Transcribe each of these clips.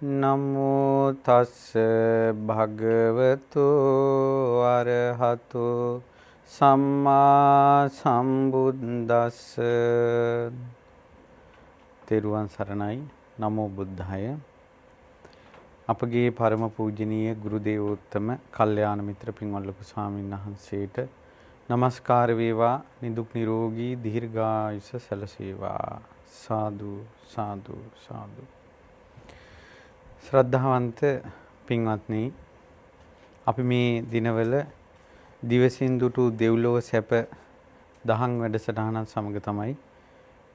නමෝ තස්ස භගවතු අරහතු සම්මා සම්බුද්දස්ස. තෙරුවන් සරණයි. නමෝ බුද්ධාය. අපගේ පරම පූජනීය ගුරු දේවෝත්තම කල්යාණ මිත්‍ර පින්වත් ලොකු ස්වාමීන් වහන්සේට নমස්කාර වේවා. නිදුක් නිරෝගී දීර්ඝායුෂ සැලසේවා. සාදු සාදු සාදු. ශ්‍රද්ධාවන්ත පින්වත්නි අපි මේ දිනවල දිවසින් දුටු දෙව්ලොව සැප දහම් වැඩසටහනත් සමග තමයි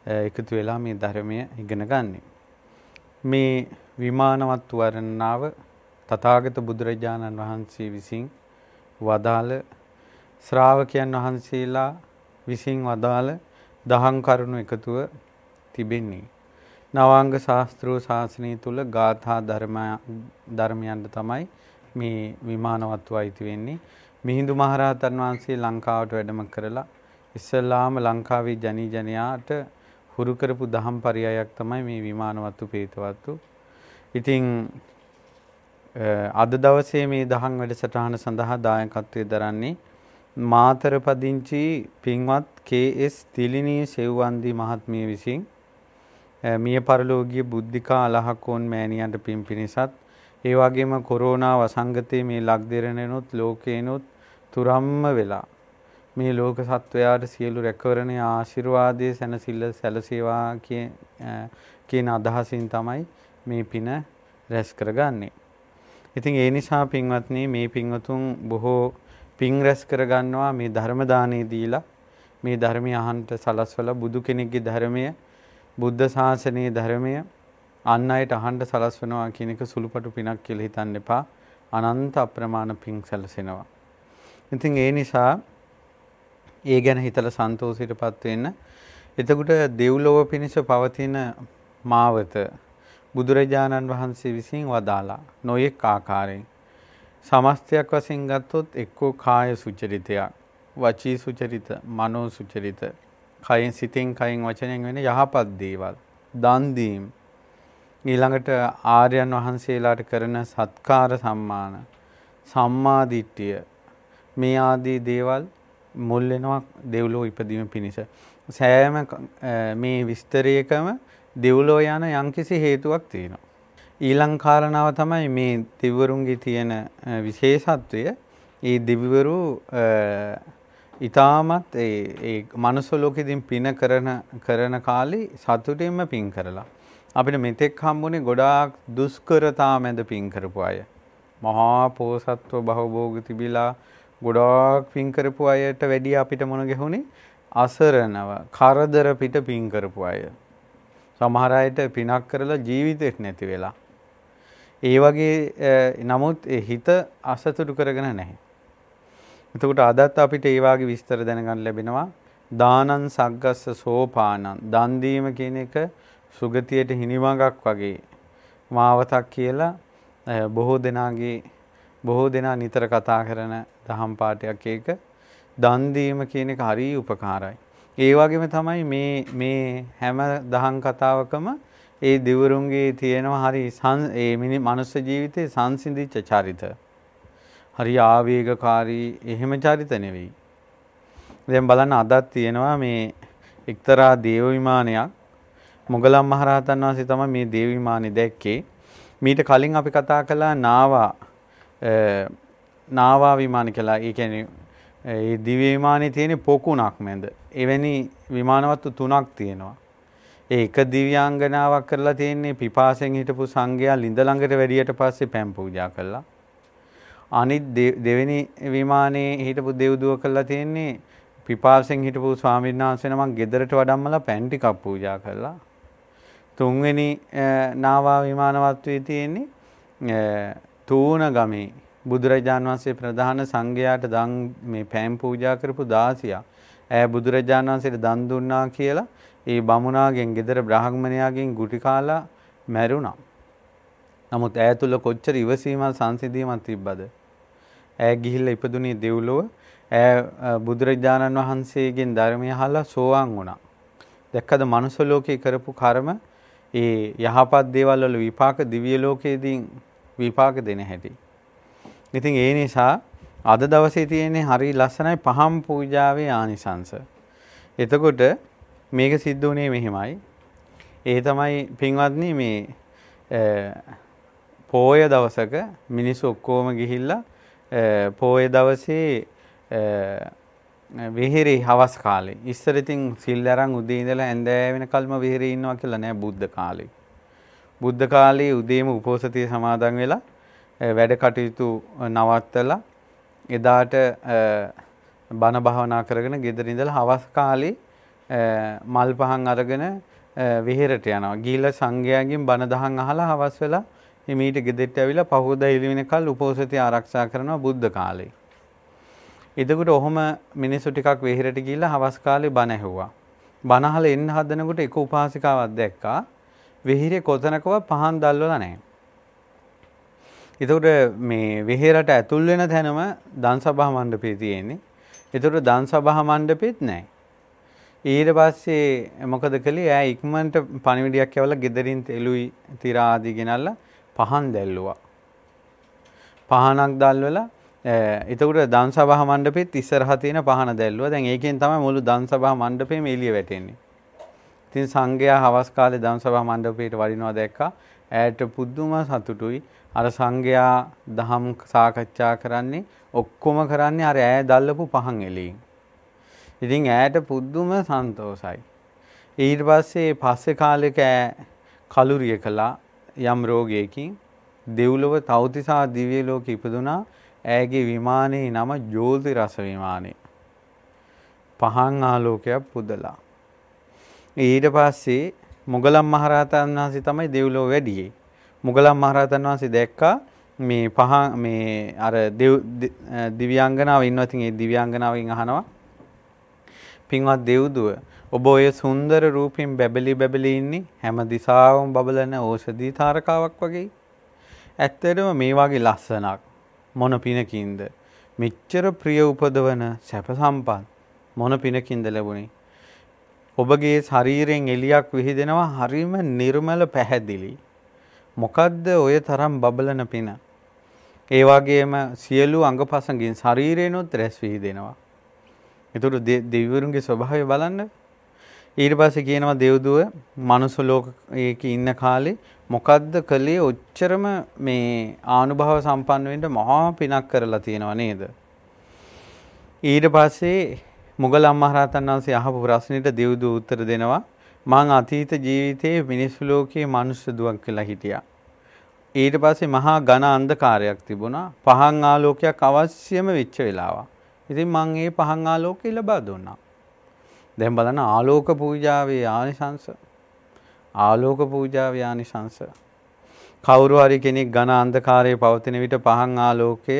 එකතු වෙලා මේ ධර්මය ඉගෙන ගන්නෙ. මේ විමානවත් වර්ණනාව තථාගත බුදුරජාණන් වහන්සේ විසින් වදාළ ශ්‍රාවකයන් වහන්සේලා විසින් වදාළ දහම් කරුණු එකතුව තිබෙන්නේ. නවාංග ශාස්ත්‍රෝ ශාසනය තුල ගාථා ධර්ම ධර්මයන්ට තමයි මේ විමානවත්ව අයිති වෙන්නේ. මිහිඳු මහරහතන් වහන්සේ ලංකාවට වැඩම කරලා ඉස්සල්ලාම ලංකාවේ ජනී ජනයාට හුරු කරපු දහම් පරයයක් තමයි මේ විමානවත්තු පේතවත්තු. ඉතින් අද දවසේ මේ දහම් වැඩසටහන සඳහා දායකත්වයේ දරන්නේ මාතර පදිංචි පින්වත් කේ.එස්. තිලිනී සෙව්වන්දි මහත්මිය විසින් මිය පරලෝකීය බුද්ධිකා අලහකෝන් මෑණියන්ට පින් පිණිසත් ඒ වගේම කොරෝනා වසංගතයේ මේ ලක්දිරණනොත් ලෝකේනොත් තුරම්ම වෙලා. මේ ලෝක සත්වයාට සියලු රැකවරණේ ආශිර්වාදයේ සැනසෙල්ල සැලසේවා කියන අදහසින් තමයි මේ පින රැස් කරගන්නේ. ඉතින් ඒ නිසා පින්වත්නි මේ පින්වතුන් බොහෝ පින් රැස් කරගන්නවා මේ ධර්ම දානේ දීලා. මේ ධර්මය අහන්ට සලස්වලා බුදු කෙනෙක්ගේ ධර්මය බුද්ධ ශාසනයේ ධර්මය අන් අයට අහන්න සලස්වනවා කියන එක සුළුපටු පිනක් කියලා හිතන්න එපා. අනන්ත අප්‍රමාණ පිං සැලසෙනවා. ඉතින් ඒ නිසා ඒ ගැන හිතලා සන්තෝෂයටපත් වෙන්න. එතකොට දෙව්ලොව පිණිස පවතින මාවත බුදුරජාණන් වහන්සේ විසින් වදාලා නොයෙක් ආකාරයෙන් සමස්තයක් වශයෙන් ගත්තොත් එක්කෝ කාය සුචරිතයක් වචී සුචරිත මනෝ සුචරිත කයෙන් සිතෙන් කයෙන් වචනෙන් වෙන යහපත් දේවල්. දන් දීම. ඊළඟට ආර්යයන් වහන්සේලාට කරන සත්කාර සම්මාන. සම්මා දිට්ඨිය. මේ ආදී දේවල් මුල් වෙනවා දෙව්ලෝ ඉපදීම පිණිස. සෑම මේ විස්තරයකම දෙව්ලෝ යන යම්කිසි හේතුවක් තියෙනවා. ඊළඟ කාරණාව තමයි මේ දිවවරුන්ගේ තියෙන විශේෂත්වය. ඒ දිවවරු ඊටමත් ඒ ඒ මනුස්ස ලෝකෙදින් පින කරන කරන කාලේ සතුටින්ම පින් කරලා අපිට මෙතෙක් හම්බුනේ ගොඩාක් දුෂ්කරතා මැද පින් කරපු අය. මහා පෝසත්ව භවභෝග තිබිලා ගොඩාක් පින් කරපු අයට වැඩිය අපිට මොන ගැහුනේ අසරණව කරදර පිට පින් කරපු අය. සමහර අයට පිනක් කරලා ජීවිතෙත් නැති වෙලා. ඒ වගේ නමුත් හිත අසතුටු කරගෙන නැහැ. එතකොට අදත් අපිට ඒ වාගේ විස්තර දැනගන්න ලැබෙනවා. දානං සග්ගස්ස සෝපානං දන් දීම කියන එක සුගතියට හිණිමඟක් වගේ මාවතක් කියලා බොහෝ දෙනාගේ බොහෝ දෙනා නිතර කතා කරන දහම් පාඩයක් ඒක දන් දීම කියන එක හරිය උපකාරයි. ඒ වගේම තමයි මේ මේ හැම දහම් කතාවකම ඒ දිවුරුන්ගේ තියෙනවා හරි ඒ මිනි මනුස්ස ජීවිතේ සංසිඳිච්ච චරිත. හරි ආවේගකාරී එහෙම චරිත නෙවෙයි. දැන් බලන්න අදත් තියෙනවා මේ එක්තරා දේව විමානයක් මොගලම් මහරහතන් වහන්සේ තමයි මේ දේව විමානේ දැක්කේ. මීට කලින් අපි කතා කළා නාවා නාවා විමාන කියලා. ඒ කියන්නේ ඒ දිව්‍ය විමානේ තියෙන පොකුණක් මැද. එවැනි විමානවත්තු තුනක් තියෙනවා. ඒ එක දිව්‍යාංගනාවක් කරලා තියෙන්නේ පිපාසෙන් හිටපු සංඝයා ලිඳ ළඟට වැඩියට පස්සේ පැන් පූජා කළා. අනිත් දෙවෙනි විමානයේ හිටපු දෙව්දුව කළා තියෙන්නේ පිපාසෙන් හිටපු ස්වාමීන් වහන්සේ නමක් ගෙදරට වඩම්මලා පැන් ටිකක් පූජා කළා. තුන්වෙනි නාවා විමානවත්වයේ තියෙන්නේ තූණ ගමේ බුදුරජාන් වහන්සේ ප්‍රධාන සංඝයාට දන් මේ පෑම් පූජා කරපු 16ක්. ඈ බුදුරජාන් වහන්සේට දන් දුන්නා කියලා ඒ බමුණාගෙන් ගෙදර බ්‍රාහ්මණයාගෙන් ගුටි කාලා මැරුණා. නමුත් ඈ තුල කොච්චර ඉවසීමක් සංසිඳීමක් තිබ්බද? ඈ ගිහිල්ලා ඉපදුනේ දෙව්ලොව ඈ බුදුරජාණන් වහන්සේගෙන් ධර්මය අහලා සෝවාන් වුණා. දැක්කද මනුස්ස ලෝකේ කරපු කර්ම ඒ යහපත් දේවල් වල විපාක දිව්‍ය ලෝකයේදී විපාක දෙන හැටි. ඉතින් ඒ නිසා අද දවසේ තියෙන්නේ හරි ලස්සනයි පහම් පූජාවේ ආනිසංස. එතකොට මේක සිද්ධ වුණේ මෙහෙමයි. ඒ තමයි පින්වත්නි මේ පෝය දවසක මිනිස්සු ඔක්කොම ගිහිල්ලා පෝය දවසේ විහිරි හවස් කාලේ. ඉස්සර ඉතින් සිල් අරන් උදේ ඉඳලා හැන්දෑ වෙනකල්ම විහිරි ඉන්නවා කියලා නෑ බුද්ධ කාලේ. බුද්ධ කාලේ උදේම උපෝසතිය සමාදන් වෙලා වැඩ කටයුතු නවත්තලා එදාට බණ භාවනා කරගෙන ගෙදර ඉඳලා හවස් කාලේ මල් පහන් අරගෙන විහෙරට යනවා. ගිහිල්ලා සංඝයාගෙන් බණ දහම් අහලා හවස් වෙලා හිමීට ගෙදරට ඇවිල්ලා පහුවදා ඉලි වෙනකල් උපෝසතිය ආරක්ෂා කරනවා බුද්ධ කාලේ. එතකොට ඔහොම මිනිස්සු ටිකක් වෙහෙරට ගිහිල්ලා හවස් කාලේ බණ ඇහුවා. බණ අහලා එන්න හදනකොට එක උපාසිකාවක් දැක්කා. වෙහිරේ කොතනකවත් පහන් දැල්වලා නැහැ. එතකොට මේ වෙහෙරට ඇතුල් වෙන තැනම දන්සභා මණ්ඩපේ තියෙන්නේ. එතකොට දන්සභා මණ්ඩපෙත් නැහැ. ඊට පස්සේ මොකද කළේ? ඈ ඉක්මනට පණිවිඩයක් යවලා ගෙදරින් තෙලුයි තිරා ආදී ගෙනල්ලා පහන් දැල්ලුවා. පහනක් දැල්වලා එතකොට දන්සභා මණ්ඩපෙත් ඉස්සරහා තියෙන පහන දැල්ලුවා. දැන් ඒකෙන් තමයි මුළු දන්සභා මණ්ඩපෙම එළිය වැටෙන්නේ. ඉතින් සංඝයා හවස් කාලේ දන්සභා මණ්ඩපයට වඩිනවා දැක්කා. ඈට පුදුම සතුටුයි. අර සංඝයා දහම් සාකච්ඡා කරන්නේ ඔක්කොම කරන්නේ අර ඈ දැල්ලපු පහන් එළියෙන්. ඉතින් ඈට පුදුම සන්තෝසයි. ඊට පස්සේ පස්සේ කාලෙක ඈ කලුරිය කළා යම් රෝගයකින් දෙව්ලොව තවතිසා දිව්‍ය ලෝකෙ ඉපදුනා ඇයගේ විමානයේ නම ජෝති රස විමානය. පහන් ආලෝකයක් පුදලා. ඊට පස්සේ මුගලන් මහරහතන් වහන්සේ තමයි දෙව්ලොව වැඩියේ. මුගලන් මහරහතන් වහන්සේ දැක්කා මේ පහන් මේ අර දිව්‍යාංගනාව ඉන්නවා. ඉතින් ඒ දිව්‍යාංගනාවෙන් අහනවා පින්වත් දෙව්දුව ඔබ ඔය සුන්දර රූපින් බැබලි බැබලි ඉන්නේ හැම දිසාවම බබලන ඕෂධී තාරකාවක් වගේ. ඇත්තටම මේ වගේ ලස්සනක් මොන පිනකින්ද? මෙච්චර ප්‍රිය උපදවන සැප සම්පත් මොන පිනකින්ද ලැබුණේ? ඔබගේ ශරීරයෙන් එලියක් විහිදෙනවා හරිම නිර්මල පැහැදිලි. මොකද්ද ඔය තරම් බබලන පින? ඒ වගේම සියලු අංගපසංගින් ශරීරේනොත් රැස් විහිදෙනවා. ඒතර දෙවිවරුන්ගේ ස්වභාවය බලන්න. ඊට පස්සේ කියනවා දෙව්දුව මනුස්ස ලෝකයක ඉන්න කාලේ මොකද්ද කළේ ඔච්චරම මේ ආනුභාව සම්පන්න වෙන්න මහා පිනක් කරලා තියෙනව නේද? ඊට පස්සේ මුගලන් මහරහතන් වහන්සේ අහපු ප්‍රශ්නෙට දෙව්දුව උත්තර දෙනවා මං අතීත ජීවිතයේ මිනිස්සු ලෝකයේ මනුස්ස දුවක් කියලා හිටියා. ඊට පස්සේ මහා ඝන අන්ධකාරයක් තිබුණා. පහන් ආලෝකයක් අවශ්‍යම වෙච්ච වෙලාවක්. ඉතින් මං ඒ පහන් ආලෝකය ලබා දුන්නා. දැන් බලන්න ආලෝක පූජාවේ ආනිසංස ආලෝක පූජාවේ ආනිසංස කවුරු හරි කෙනෙක් ඝන අන්ධකාරයේ පවතින විට පහන් ආලෝකය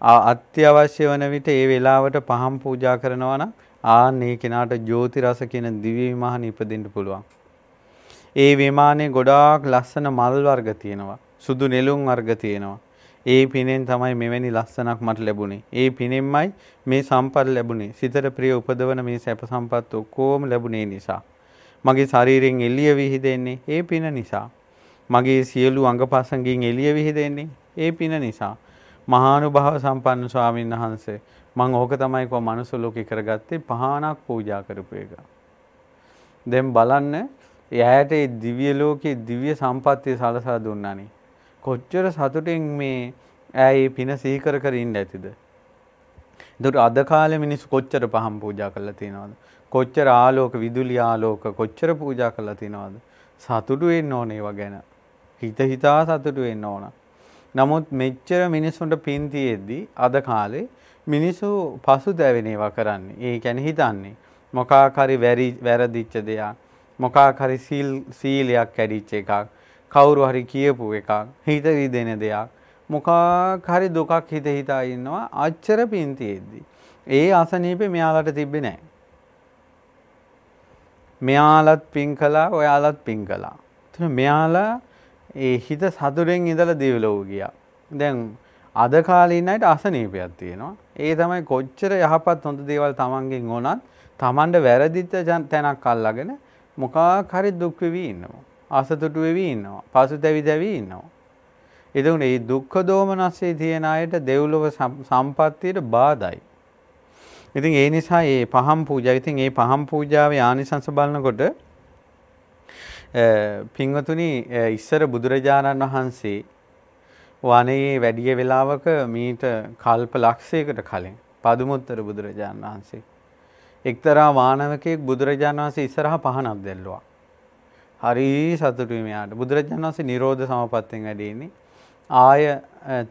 අත්‍යවශ්‍ය වන විට ඒ වෙලාවට පහන් පූජා කරනවා නම් ආන් ඒ කෙනාට ජෝති රස කියන දිව්‍ය විමාන ඉපදෙන්න පුළුවන්. ඒ විමානයේ ගොඩාක් ලස්සන මල් වර්ග තියෙනවා. සුදු නෙළුම් වර්ග තියෙනවා. ඒ පිනෙන් තමයි මෙවැනි ලස්සනක් මට ලැබුණේ. ඒ පිනෙන්මයි මේ සම්පත් ලැබුණේ. සිතට ප්‍රිය උපදවන මේ සැප සම්පත් ඔක්කොම ලැබුණේ නිසා. මගේ ශරීරයෙන් එළිය විහිදෙන්නේ ඒ පින නිසා. මගේ සියලු අංගපසංගින් එළිය විහිදෙන්නේ ඒ පින නිසා. මහානුභාව සම්පන්න ස්වාමීන් වහන්සේ මම ඕක තමයි කො මනුස්ස ලෝකේ කරගත්තේ පහනක් පූජා කරපු එක. දැන් බලන්න එයාට ඒ දිව්‍ය ලෝකේ දිව්‍ය සම්පත්තිය සලසා දුන්නානේ. කොච්චර සතුටින් මේ ඈ පින සීකර කර ඉන්න ඇතිද? ඒකට අද කාලේ මිනිස්සු කොච්චර පහම් පූජා කරලා තියෙනවද? කොච්චර ආලෝක විදුලි ආලෝක කොච්චර පූජා කරලා තියෙනවද? සතුටු වෙන්න ඕනේ ඒවා ගැන. හිත හිතා සතුටු වෙන්න ඕන. නමුත් මෙච්චර මිනිස්සුන්ට පින් තියෙද්දි අද කාලේ මිනිස්සු පසුතැවෙන ඒවා කරන්නේ. ඒ කියන්නේ හිතන්නේ මොකක් හරි වැරදිච්ච දෙයක්, මොකක් හරි සීලයක් කැඩිච්ච එකක්, කවුරු හරි කියපු එකක් හිත රිදෙන දෙයක් මොකක් හරි දුකක් හිත හිතා ඉන්නවා අච්චර පින් තියෙද්දි ඒ අසනීපේ මෙයාලට තිබ්බේ නැහැ මෙයාලත් පින් කළා ඔයාලත් පින් කළා. එතන මෙයාලා ඒ හිත සතුටෙන් ඉඳලා දිවලෝ ගියා. දැන් අද කාලේ ඉන්න අයට අසනීපයක් තියෙනවා. ඒ තමයි කොච්චර යහපත් හොඳ දේවල් තමන්ගෙන් ඕනත් තමන්ට වැරදිච්ච තැනක් අල්ලගෙන මොකක් හරි දුක් වෙවි ඉන්නවා. අසතුටු වෙවි ඉන්නවා. පසුතැවි දැවි ඉන්නවා. එතකොට මේ දුක්ඛ දෝමනස්සේ තියෙන අයට දෙව්ලොව සම්පත්තියට බාධායි. ඉතින් ඒ නිසා මේ පහම් පූජාව ඉතින් මේ පහම් පූජාවේ ආනිසංස බලනකොට පින්වතුනි ඉස්සර බුදුරජාණන් වහන්සේ වනයේ වැඩිය වෙලාවක මීට කල්ප ලක්ෂයකට කලින් පදුමුත්තර බුදුරජාණන් වහන්සේ එක්තරා මානවකයෙක් බුදුරජාණන් වහන්සේ ඉස්සරහා පහනක් දැල්ලුවා. හරි සතුටුයි මෙයාට. බුදුරජාණන් වහන්සේ නිරෝධ සමපත්තෙන් වැඩ ඉන්නේ. ආය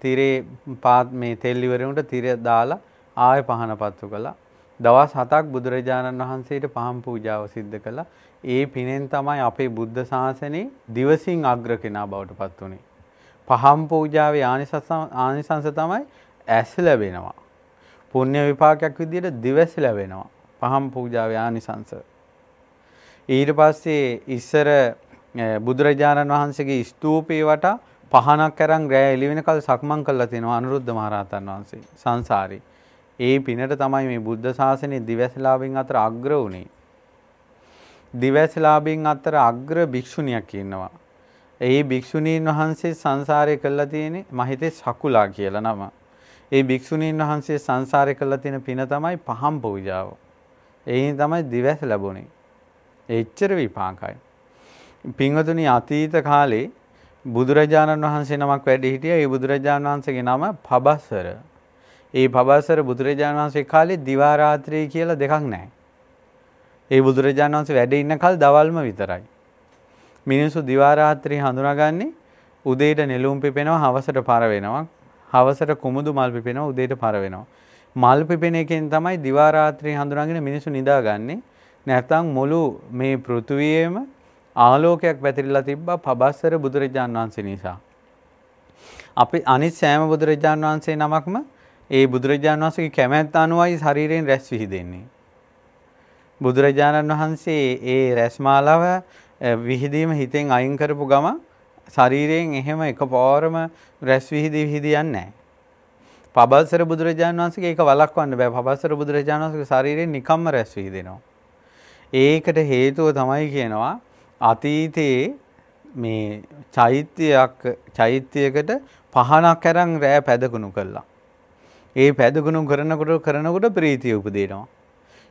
තිරේ පාත් මේ තෙල් ඉවරුණට තිර දාලා ආය පහන පත්තු කළා. දවස් 7ක් බුදුරජාණන් වහන්සේට පහන් පූජාව සිද්ධ කළා. ඒ පිනෙන් තමයි අපේ බුද්ධ ශාසනයේ දිවසින් අග්‍ර කෙනා බවට පත් වුනේ. පහන් පූජාවේ ආනිසංස තමයි ඇස් ලැබෙනවා. පුණ්‍ය විපාකයක් විදිහට දිවස් ලැබෙනවා. පහන් පූජාවේ ආනිසංස. ඊට පස්සේ ඉස්සර බුදුරජාණන් වහන්සේගේ ස්තූපේ වටා පහනක් අරන් රෑ එළි වෙනකල් සක්මන් කළා තිනවා අනුරුද්ධ මහරහතන් වහන්සේ සංසාරේ. ඒ පිනට තමයි මේ බුද්ධ ශාසනයේ දිවැසලාභින් අතර අග්‍ර වුණේ. දිවැසලාභින් අතර අග්‍ර භික්ෂුණියක් ඉන්නවා. ඒ භික්ෂුණීන් වහන්සේ සංසාරේ කළා තියෙන්නේ මහිතේ සකුලා කියලා නම. ඒ භික්ෂුණීන් වහන්සේ සංසාරේ කළා තියෙන පින තමයි පහම් පූජාව. එයින් තමයි දිවැස ලැබුණේ. එච්චර විපාකයි. පින්වතුනි අතීත කාලේ බුදුරජාණන් වහන්සේ නමක් වැඩ හිටියා. ඒ බුදුරජාණන් වහන්සේගේ නම පබස්සර. ඒ පබස්සර බුදුරජාණන් වහන්සේ කාලේ දිවා රාත්‍රී කියලා දෙකක් නැහැ. ඒ බුදුරජාණන් වහන්සේ වැඩ ඉන්න කල් දවල්ම විතරයි. මිනිස්සු දිවා රාත්‍රී හඳුනාගන්නේ උදේට නෙළුම් පිපෙනවා හවසට පර වෙනවා. හවසට කුමුදු මල් පිපෙනවා උදේට පර වෙනවා. මල් පිපෙන එකෙන් තමයි දිවා රාත්‍රී හඳුනාගෙන මිනිස්සු නිදාගන්නේ. නැත්නම් මුළු මේ පෘථුවියේම ආලෝකයක් පැතිරිලා තිබ්බා පබස්සර බුදුරජාණන් වහන්සේ නිසා. අපි අනිත් සෑම බුදුරජාණන් වහන්සේ නමක්ම ඒ බුදුරජාණන් වහන්සේගේ කැමැත්ත අනුවයි ශරීරයෙන් රැස් විහිදෙන්නේ. බුදුරජාණන් වහන්සේ ඒ රැස්මාලාව විහිදීම හිතෙන් අයින් කරපු ගම ශරීරයෙන් එහෙම එකපාරම රැස් විහිදී විහිදී යන්නේ නැහැ. පබල්සර බුදුරජාණන් වහන්සේගේ ඒක වළක්වන්න බෑ. පබල්සර බුදුරජාණන් වහන්සේගේ ශරීරයෙන් නිකම්ම රැස් විහිදෙනවා. ඒකට හේතුව තමයි කියනවා අතීතයේ මේ චෛත්‍යයක් චෛත්‍යයකට පහනක් අරන් රෑ පැදකුණු කළා. ඒ පැදගුණ කරනකොට කරනකොට ප්‍රීතිය උපදිනවා.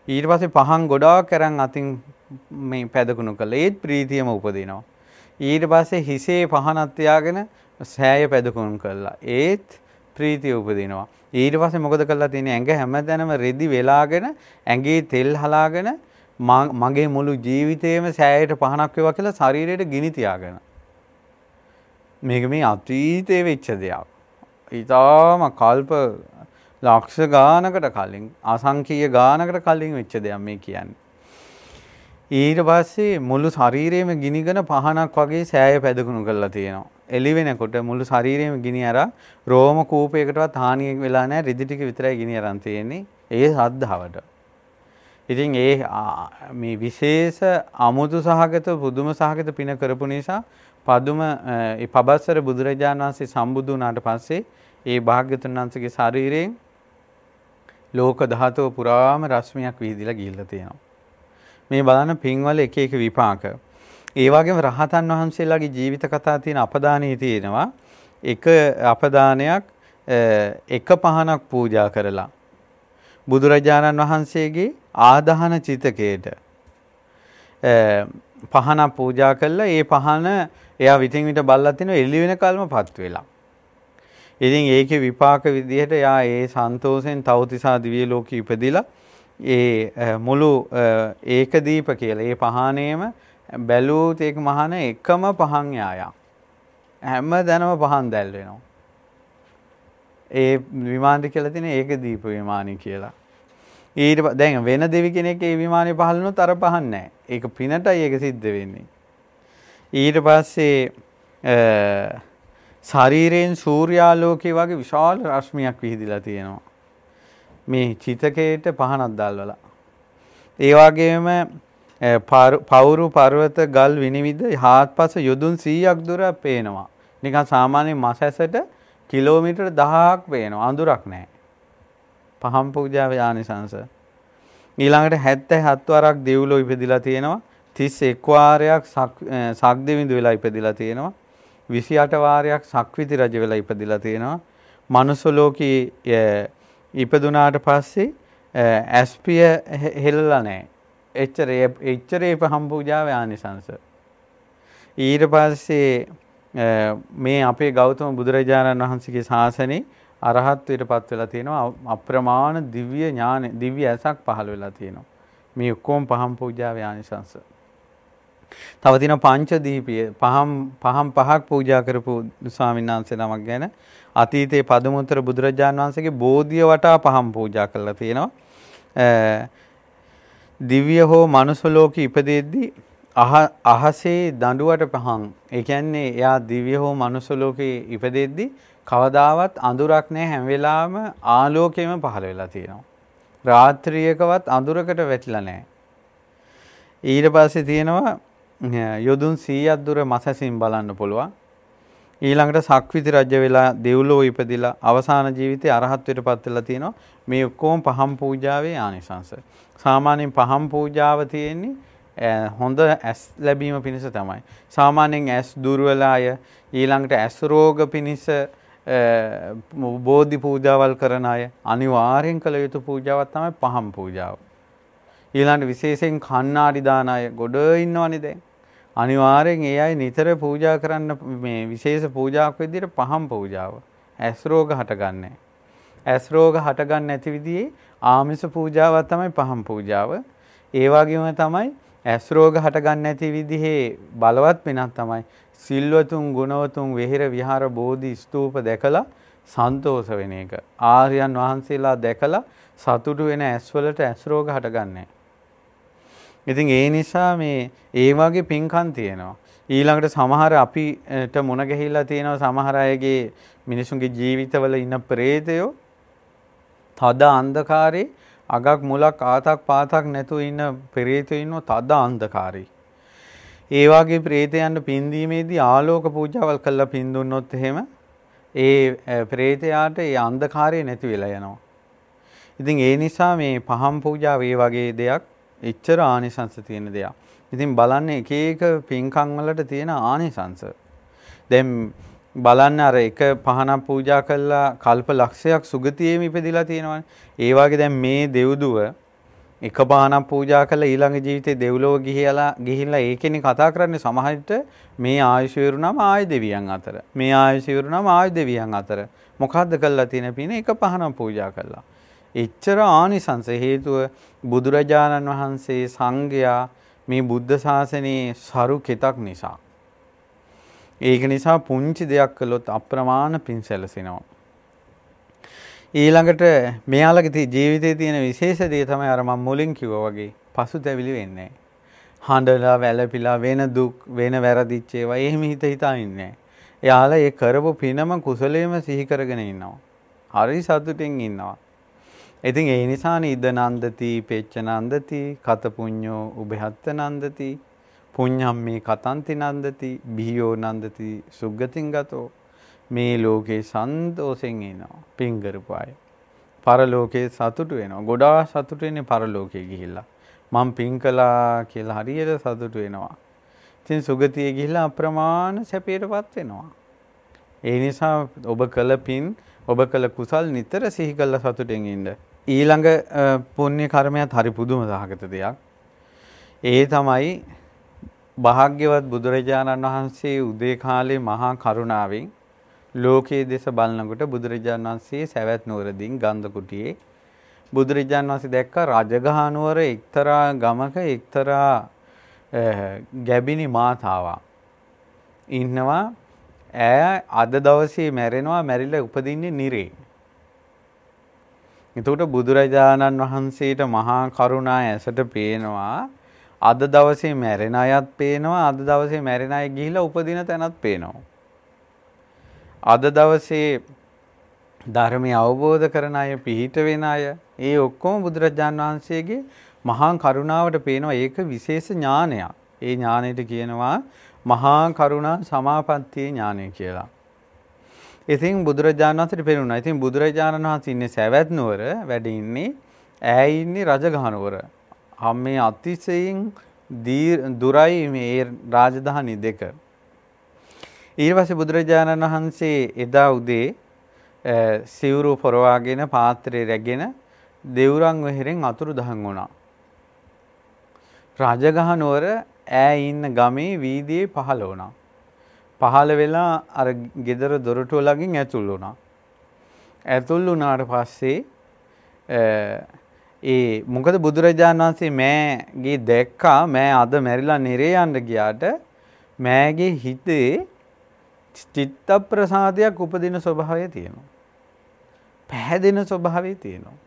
ඊට පස්සේ පහන් ගොඩාක් අරන් අතින් මේ පැදකුණු කළා. ඒත් ප්‍රීතියම උපදිනවා. ඊට පස්සේ හිසේ පහනක් තියාගෙන සෑය පැදකුණු කළා. ඒත් ප්‍රීතිය උපදිනවා. ඊට පස්සේ මොකද කරලා තියෙන්නේ ඇඟ හැමතැනම රෙදි වෙලාගෙන ඇඟේ තෙල් හලාගෙන මගේ මුළු ජීවිතේම සෑයට පහනක් වේවා කියලා ශරීරයට ගිනි තියාගෙන. මේක මේ අතීතයේ වෙච්ච දෙයක්. ඊටාම කල්ප ලක්ෂ ගානකට කලින් අසංකීය ගානකට කලින් වෙච්ච දෙයක් මේ කියන්නේ. ඊට පස්සේ මුළු ශරීරයේම ගිනිගෙන පහනක් වගේ සෑය පැදකුණු කරලා තියෙනවා. එළි වෙනකොට මුළු ශරීරයේම ගිනි අරන් රෝම කූපයකටවත් හානියක් වෙලා නැහැ. රිදි ටික විතරයි ගිනි අරන් තියෙන්නේ. ඒ සද්ධාවට. ඉතින් ඒ මේ විශේෂ අමුතු සහගත පුදුම සහගත පින කරපු නිසා පදුම ඒ පබස්සර බුදුරජාණන් වහන්සේ සම්බුදු වුණාට පස්සේ ඒ භාග්‍යතුන් වහන්සේගේ ශරීරයෙන් ලෝක ධාතුව පුරාම රශ්මියක් විහිදිලා ගිහිල්ලා තියෙනවා. මේ බලන්න පින්වල එක එක විපාක. ඒ වගේම රහතන් වහන්සේලාගේ ජීවිත කතා තියෙන අපදානයේ තියෙනවා. එක අපදානයක් එක පහනක් පූජා කරලා බුදුරජාණන් වහන්සේගේ ආදාහන චිතකයට පහනක් පූජා කළා. ඒ පහන එයා විටින් විට බල්ලා තිනු එළි වෙනකල්මපත් වෙලා. ඉතින් ඒකේ විපාක විදිහට එයා ඒ සන්තෝෂෙන් තවතිසා දිව්‍ය ලෝකෙ ඉපදිලා ඒ මුළු ඒක දීප කියලා. ඒ පහනේම බැලූත් ඒක මහාන එකම පහන් යායක්. හැම දැනම පහන් දැල් වෙනවා. ඒ විමානි කියලා තියෙන ඒක දීප විමානි කියලා. ඊට දැන් වෙන දෙවි කෙනෙක් ඒ විමානේ පහළනොත් අර පහන් නැහැ. ඒක පිනටයි ඒක සිද්ධ වෙන්නේ. ඊට පස්සේ ශරීරයෙන් සූර්යාලෝකයේ වගේ විශාල රශ්මියක් විහිදිලා තියෙනවා. මේ චිතකයට පහනක් දැල්වලා. ඒ වගේම පවුරු පර්වත ගල් විනිවිද හාත්පස යොදුන් 100ක් දුර පේනවා. නිකන් සාමාන්‍ය මස ඇසට කිලෝමීටර් 1000ක් පේනවා. අඳුරක් නැහැ. පහම් පූජාවේ ආනිසංස. ඊළඟට 77 වරක් දෙව්ලොව ඉපදිලා තියෙනවා. 31 වාරයක් සක්දෙවිඳු වෙලා ඉපදිලා තියෙනවා. 28 වාරයක් සක්විති රජ වෙලා ඉපදිලා තියෙනවා. මනුස්ස ලෝකේ ඉපදුනාට පස්සේ ඇස්පිය හෙල්ලලා නැහැ. එච්චර එච්චරේ පහම් පූජාවේ ආනිසංස. ඊට පස්සේ මේ අපේ ගෞතම බුදුරජාණන් වහන්සේගේ ශාසනේ අරහත්ත්වයට පත් වෙලා තියෙනවා අප්‍රමාණ දිව්‍ය ඥාන දිව්‍ය ඇසක් පහළ වෙලා තියෙනවා. මේ ඔක්කොම පහම් පූජාවේ ආනිසංස. තව තියෙන පංච දීපිය පහම් පහම් පහක් පූජා කරපු ස්වාමීන් වහන්සේ නමක් ගැන අතීතයේ පදමුත්තර බුදුරජාන් වහන්සේගේ බෝධිය වටා පහම් පූජා කරලා තියෙනවා. දිව්‍ය හෝ මනුස්ස ලෝකෙ ඉපදෙද්දී අහසේ දඬුවට පහන් ඒ කියන්නේ එයා දිව්‍ය හෝ මනුස්ස ලෝකේ ඉපදෙද්දී කවදාවත් අඳුරක් නැහැ හැම වෙලාවෙම ආලෝකයෙම පහළ වෙලා තියෙනවා. රාත්‍රියකවත් අඳුරකට වැටිලා නැහැ. ඊට පස්සේ තියෙනවා යොදුන් 100ක් දුර මසසින් බලන්න පුළුවන්. ඊළඟට සක්විති රජ වෙලා දෙව්ලොව ඉපදිලා අවසාන ජීවිතේ අරහත්ත්වයට පත් වෙලා තියෙනවා. මේ ඔක්කොම පහම් පූජාවේ ආනිසංස. සාමාන්‍යයෙන් පහම් පූජාව තියෙන්නේ හොඳ ඇස් ලැබීම පිණිස තමයි. සාමාන්‍යයෙන් ඇස් දුර්වල අය ඊළඟට ඇස් රෝග පිණිස බෝධි පූජාවල් කරන අය අනිවාර්යෙන් කළ යුතු පූජාවක් තමයි පහම් පූජාව. ඊළඟට විශේෂයෙන් කණ්ණාඩි දාන අය ගොඩ ඉන්නවනේ දැන්. අනිවාර්යෙන් ඒ අය නිතර පූජා කරන්න මේ විශේෂ පූජාවක් විදිහට පහම් පූජාව. ඇස් රෝග හටගන්නේ. ඇස් රෝග හටගන්නේ නැති විදිහේ ආමිෂ පූජාවක් තමයි පහම් පූජාව. ඒ වගේම තමයි ඇස් රෝග හටගන්නේ නැති විදිහේ බලවත් පිනක් තමයි සිල්වතුන් ගුණවතුන් වෙහෙර විහාර බෝධි ස්තූප දැකලා සන්තෝෂ වෙන එක. ආර්යයන් වහන්සේලා දැකලා සතුටු වෙන ඇස්වලට ඇස් රෝග හටගන්නේ. ඉතින් ඒ නිසා මේ ඒ වගේ පින්කම් තියෙනවා. ඊළඟට සමහර අපිට මුණ ගැහිලා තියෙනවා සමහර අයගේ මිනිසුන්ගේ ජීවිතවල ඉන්න ප්‍රේතයෝ තද අන්ධකාරේ අගක් මුලක් ආතක් පාතක් නැතුව ඉන්න ප්‍රේතයෝ ඉන්නව තද අන්ධකාරේ. ඒ වගේ ප්‍රේතයන්ට පින් දීමේදී ආලෝක පූජාවල් කළා පින් දුන්නොත් එහෙම ඒ ප්‍රේතයාට ඒ අන්ධකාරය නැති වෙලා යනවා. ඉතින් ඒ නිසා මේ පහම් පූජාව ඒ වගේ දෙයක් එච්චර ආනිසංස තියෙන දෙයක්. ඉතින් බලන්න එක එක පින්කම් වලට තියෙන ආනිසංස. දැන් බලන්න අර එක පහනක් පූජා කළා කල්ප ලක්ෂයක් සුගතියේම ඉපදිලා තියෙනවානේ. ඒ වගේ දැන් මේ දෙව්දුව එක පහනක් පූජා කළා ඊළඟ ජීවිතේ දෙව්ලොව ගිහිලා ගිහිල්ලා ඒකෙනේ කතා කරන්නේ සමහරට මේ ආයුෂ විරුණම ආය දෙවියන් අතර. මේ ආයුෂ විරුණම ආය දෙවියන් අතර. මොකද්ද කළා තියෙන පින එක පහනක් පූජා කළා. එච්චර ආනිසංස හේතුව බුදුරජාණන් වහන්සේ සංඝයා මේ බුද්ධ ශාසනයේ සරු කෙතක් නිසා. ඒක නිසා පුංචි දෙයක් කළොත් අප්‍රමාණ පින් සැලසෙනවා. ඊළඟට මෙයාලගේ ජීවිතයේ තියෙන විශේෂ දේ තමයි අර මම මුලින් කිව්වා වගේ පසුතැවිලි වෙන්නේ හඬලා වැළපිලා වෙන දුක් වෙන වැරදිච්ච ඒවා එහෙම හිත හිතා ඉන්නේ එයාලා ඒ කරපු පිනම කුසලයේම සිහි කරගෙන ඉන්නවා. හරි සතුටින් ඉන්නවා. ඉතින් ඒ නිසානේ ඉද නන්දති පෙච්ච නන්දති කත පුඤ්ඤෝ උභයත්ත නන්දති පුඤ්ඤම්මේ කතන්ති නන්දති බිහියෝ නන්දති සුග්ගතින් ගතෝ. මේ ලෝකේ සන්තෝෂෙන් එනවා පින් කරපු අය. පරලෝකේ සතුටු වෙනවා. ගොඩාක් සතුටු වෙන්නේ පරලෝකේ ගිහිල්ලා. මම පින් කළා කියලා හරියට සතුටු වෙනවා. ඉතින් සුගතියේ ගිහිල්ලා අප්‍රමාණ සැපයටපත් වෙනවා. ඒ නිසා ඔබ කළ පින් ඔබ කළ කුසල් නිතර සිහි කළ සතුටෙන් ඉන්න. ඊළඟ පුණ්‍ය කර්මයක් හරි පුදුම සහගත දෙයක්. ඒ තමයි භාග්‍යවත් බුදුරජාණන් වහන්සේ උදේ කාලේ මහා කරුණාවෙන් ලෝකයේ දෙස බලනකොට බුදුරජාණන් වහන්සේ සවැත් නුවරදීන් ගන්ධ කුටියේ බුදුරජාණන් වහන්සේ දැක්ක රජගහ නුවර එක්තරා ගමක එක්තරා ගැබිනි මාතාවක් ඉන්නවා. ඈ අද දවසේ මැරෙනවා මැරිලා උපදින්නේ නිරේ. එතකොට බුදුරජාණන් වහන්සේට මහා කරුණා ඇසට පේනවා අද දවසේ මැරෙන අයත් පේනවා අද දවසේ මැරෙන අය ගිහිලා උපදින තැනත් පේනවා. අද දවසේ ධර්මය අවබෝධ කරන අය පිහිට වෙන අය ඒ ඔක්කොම බුදුරජාණන් වහන්සේගේ මහා කරුණාවට පේනවා ඒක විශේෂ ඥානයක්. ඒ ඥානෙට කියනවා මහා කරුණා සමාපත්තියේ ඥානය කියලා. ඉතින් බුදුරජාණන් වහන්සේට පෙනුණා. ඉතින් බුදුරජාණන් වහන්සේ ඉන්නේ සවැත් නුවර වැඩ ඉන්නේ ඈ ඉන්නේ රජගහ නුවර. මේ අතිශයින් දුරයි මේ රාජධානි දෙක. ඊට පස්සේ බුදුරජාණන් වහන්සේ එදා උදේ සිවුරු පොරවාගෙන පාත්‍රය රැගෙන දෙවුරන් වෙහෙරෙන් අතුරු දහන් වුණා. රජගහ නුවර ඈ ඉන්න ගමේ වීදියේ පහළ වුණා. පහළ වෙලා අර ගෙදර දොරටුව ළඟින් ඇතුල් වුණා. ඇතුල් වුණාට පස්සේ ඒ මොකද බුදුරජාණන් වහන්සේ මෑගේ දැක්කා මෑ අද මැරිලා නිරේ යන්න ගියාට මෑගේ හිතේ චිත්ත ප්‍රසාදයක් උපදින ස්වභාවය තියෙනවා. පැහැදෙන ස්වභාවය තියෙනවා.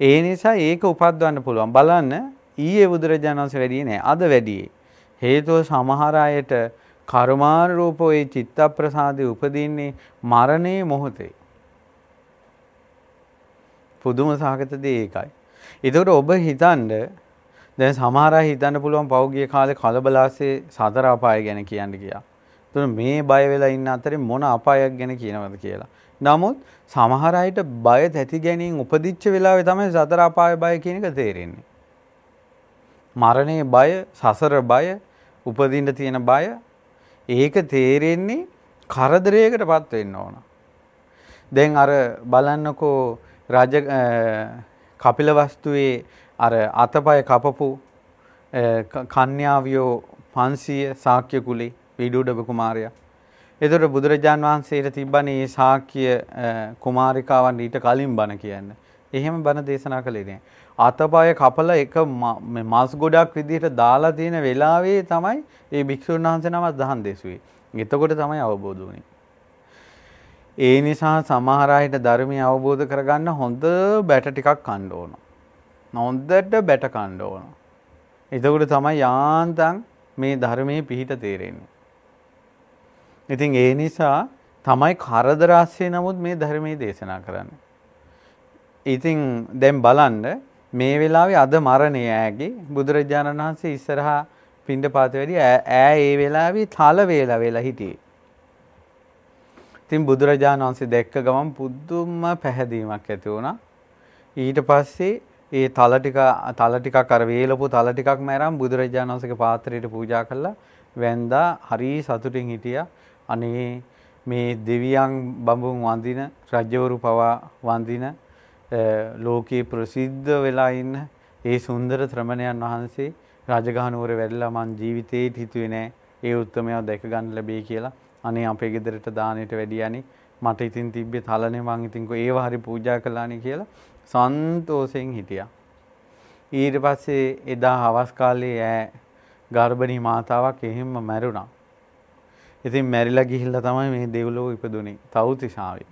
ඒ නිසා ඒක උපද්දවන්න පුළුවන්. බලන්න ඊයේ බුදුරජාණන් වහන්සේ වැඩියේ නෑ. අද වැඩියේ. හේතුව සමහර අයට කර්මානුරූපෝ ඒ චිත්ත ප්‍රසාදේ උපදින්නේ මරණයේ මොහොතේ. පුදුම සහගත දේ ඒකයි. එතකොට ඔබ හිතන්න දැන් සමහර අය හිතන්න පුළුවන් පෞගිය කාලේ කලබලාසේ සතර අපාය ගැන කියන්න ගියා. එතකොට මේ බය වෙලා ඉන්න අතරේ මොන අපායක් ගැන කියනවද කියලා. නමුත් සමහර අයට බය තැති ගැනීම උපදිච්ච වෙලාවේ තමයි සතර අපාය බය කියන එක තේරෙන්නේ. මරණයේ බය, සසර බය, උපදින්න තියෙන බය ඒක තේරෙන්නේ කරදරයකටපත් වෙන්න ඕන. දැන් අර බලන්නකෝ රජ කපිල වස්තුවේ අර අතපය කපපු කන්‍යාවියෝ 500 ශාක්‍ය කුලේ විදුඩබ කුමාරයා. එතකොට බුදුරජාන් වහන්සේට තිබ්බනේ මේ ශාක්‍ය කුමාරිකාවන් ඊට කලින් බණ කියන්න. එහෙම බණ දේශනා කළේ නෑ. අතපය කපලා එක මස් ගොඩක් විදිහට දාලා තියෙන වෙලාවේ තමයි මේ භික්ෂුන් වහන්සේ නමක් දහම් දෙසුවේ. එතකොට තමයි අවබෝධ වුනේ. ඒ නිසා සමහර අයට ධර්මය අවබෝධ කරගන්න හොඳ බැට ටිකක් කන්න ඕන. හොඳට බැට කන්න ඕන. එතකොට තමයි යාන්තම් මේ ධර්මයේ පිහිට තේරෙන්නේ. ඉතින් ඒ නිසා තමයි කරදර ASCII නමුත් මේ ධර්මයේ දේශනා කරන්නේ. ඉතින් දැන් බලන්න මේ වෙලාවේ අද මරණය ඈගේ බුදුරජාණන් වහන්සේ ඉස්සරහා පින්ඩපාත වැඩි ඈ ඒ වෙලාවේ තල වේලා වෙලා හිටියේ. ඉතින් බුදුරජාණන් වහන්සේ දැක්ක ගමන් පුදුම පැහැදීමක් ඇති වුණා. ඊට පස්සේ ඒ තල ටික තල ටිකක් අර වේලපු තල ටිකක් මෑරම් බුදුරජාණන් වහන්සේගේ පාත්‍රයට පූජා කළා. වැන්දා හරි සතුටින් හිටියා. අනේ මේ දෙවියන් බඹුන් වඳින රජවරු පවා වඳින ලෝකේ ප්‍රසිද්ධ වෙලා ඉන්න ඒ සුන්දර ශ්‍රමණයන් වහන්සේ රජගහ නුවර වැඩිලා මං ජීවිතේට හිතුවේ නෑ ඒ උත්තරමයව දැක ගන්න ලැබෙයි කියලා. අනේ අපේ ගෙදරට දානෙට වැඩියනේ මට ඉතින් තිබ්බේ තලනේ මං ඉතින් කො ඒව හරි පූජා කළානේ කියලා සන්තෝෂෙන් හිටියා. ඊට පස්සේ එදා හවස් කාලේ ඈ ගර්භණී මාතාවක් එහෙම්ම මැරුණා. ඉතින් මැරිලා ගිහිල්ලා තමයි මේ දෙව්ලොව ඉපදුනේ තවුතිසාවේ.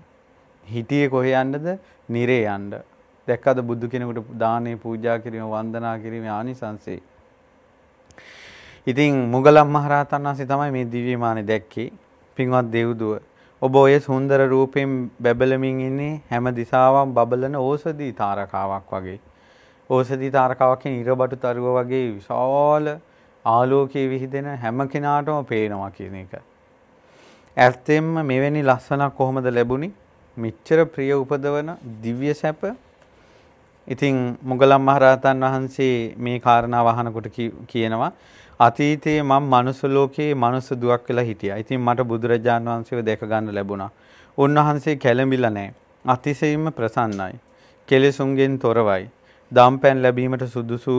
හිටියේ කොහේ යන්නද? නිරේ යන්න. දැක්කද බුදු කෙනෙකුට දානේ පූජා කිරීම වන්දනා කිරීම ආනිසංසේ. ඉතින් මුගලන් මහරහතන් වහන්සේ තමයි මේ දිව්‍ය මානෙ දැක්කේ. පින්වත් දෙව්දුව ඔබ ඔය සුන්දර රූපෙන් බැබලමින් ඉන්නේ හැම දිසාවම බබලන ඕසදී තාරකාවක් වගේ. ඕසදී තාරකාවක් කියන ඉරබටු තරුව වගේ විශාල ආලෝකයේ විහිදෙන හැම කෙනාටම පේනවා කියන එක. ඇත්තෙන්ම මෙවැනි ලස්සනක් කොහොමද ලැබුණි? මෙච්චර ප්‍රිය උපදවන දිව්‍ය සැප. ඉතින් මුගලන් මහරහතන් වහන්සේ මේ කාරණාව අහනකොට කියනවා අතීතයේ මම මනුස්ස ලෝකයේ මනුස්ස දුවක් වෙලා හිටියා. ඉතින් මට බුදුරජාන් වහන්සේව දැක ගන්න ලැබුණා. උන්වහන්සේ කැළඹිලා නැහැ. අතිශයින්ම ප්‍රසන්නයි. කෙලෙසුන්ගෙන් තොරවයි. දම්පැන් ලැබීමට සුදුසු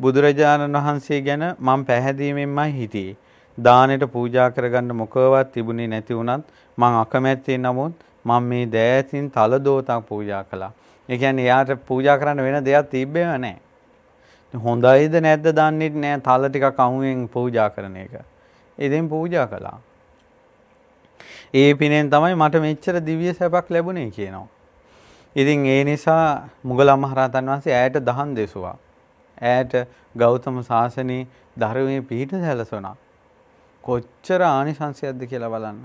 බුදුරජාණන් වහන්සේ ගැන මම පැහැදීමෙන්මයි හිටියේ. දානෙට පූජා කරගන්න මොකවත් තිබුණේ නැති වුණත් මං අකමැත්තේ නමුත් මම මේ දෑතින් තල දෝතක් පූජා කළා. ඒ කියන්නේ එයාට පූජා කරන්න වෙන දෙයක් තිබ්බේම නැහැ. හොඳයිද නැද්ද දන්නේ නැහැ තල ටිකක් අහුවෙන් පූජා කරන එක. ඉතින් පූජා කළා. ඒ පිනෙන් තමයි මට මෙච්චර දිව්‍ය සැපක් ලැබුණේ කියනවා. ඉතින් ඒ නිසා මුගලන් මහරහතන් වහන්සේ ඈට දහම් දෙසුවා. ඈට ගෞතම සාසනයේ ධර්මයේ පිහිට සැලසුණා. කොච්චර ආනිසංසයක්ද කියලා බලන්න.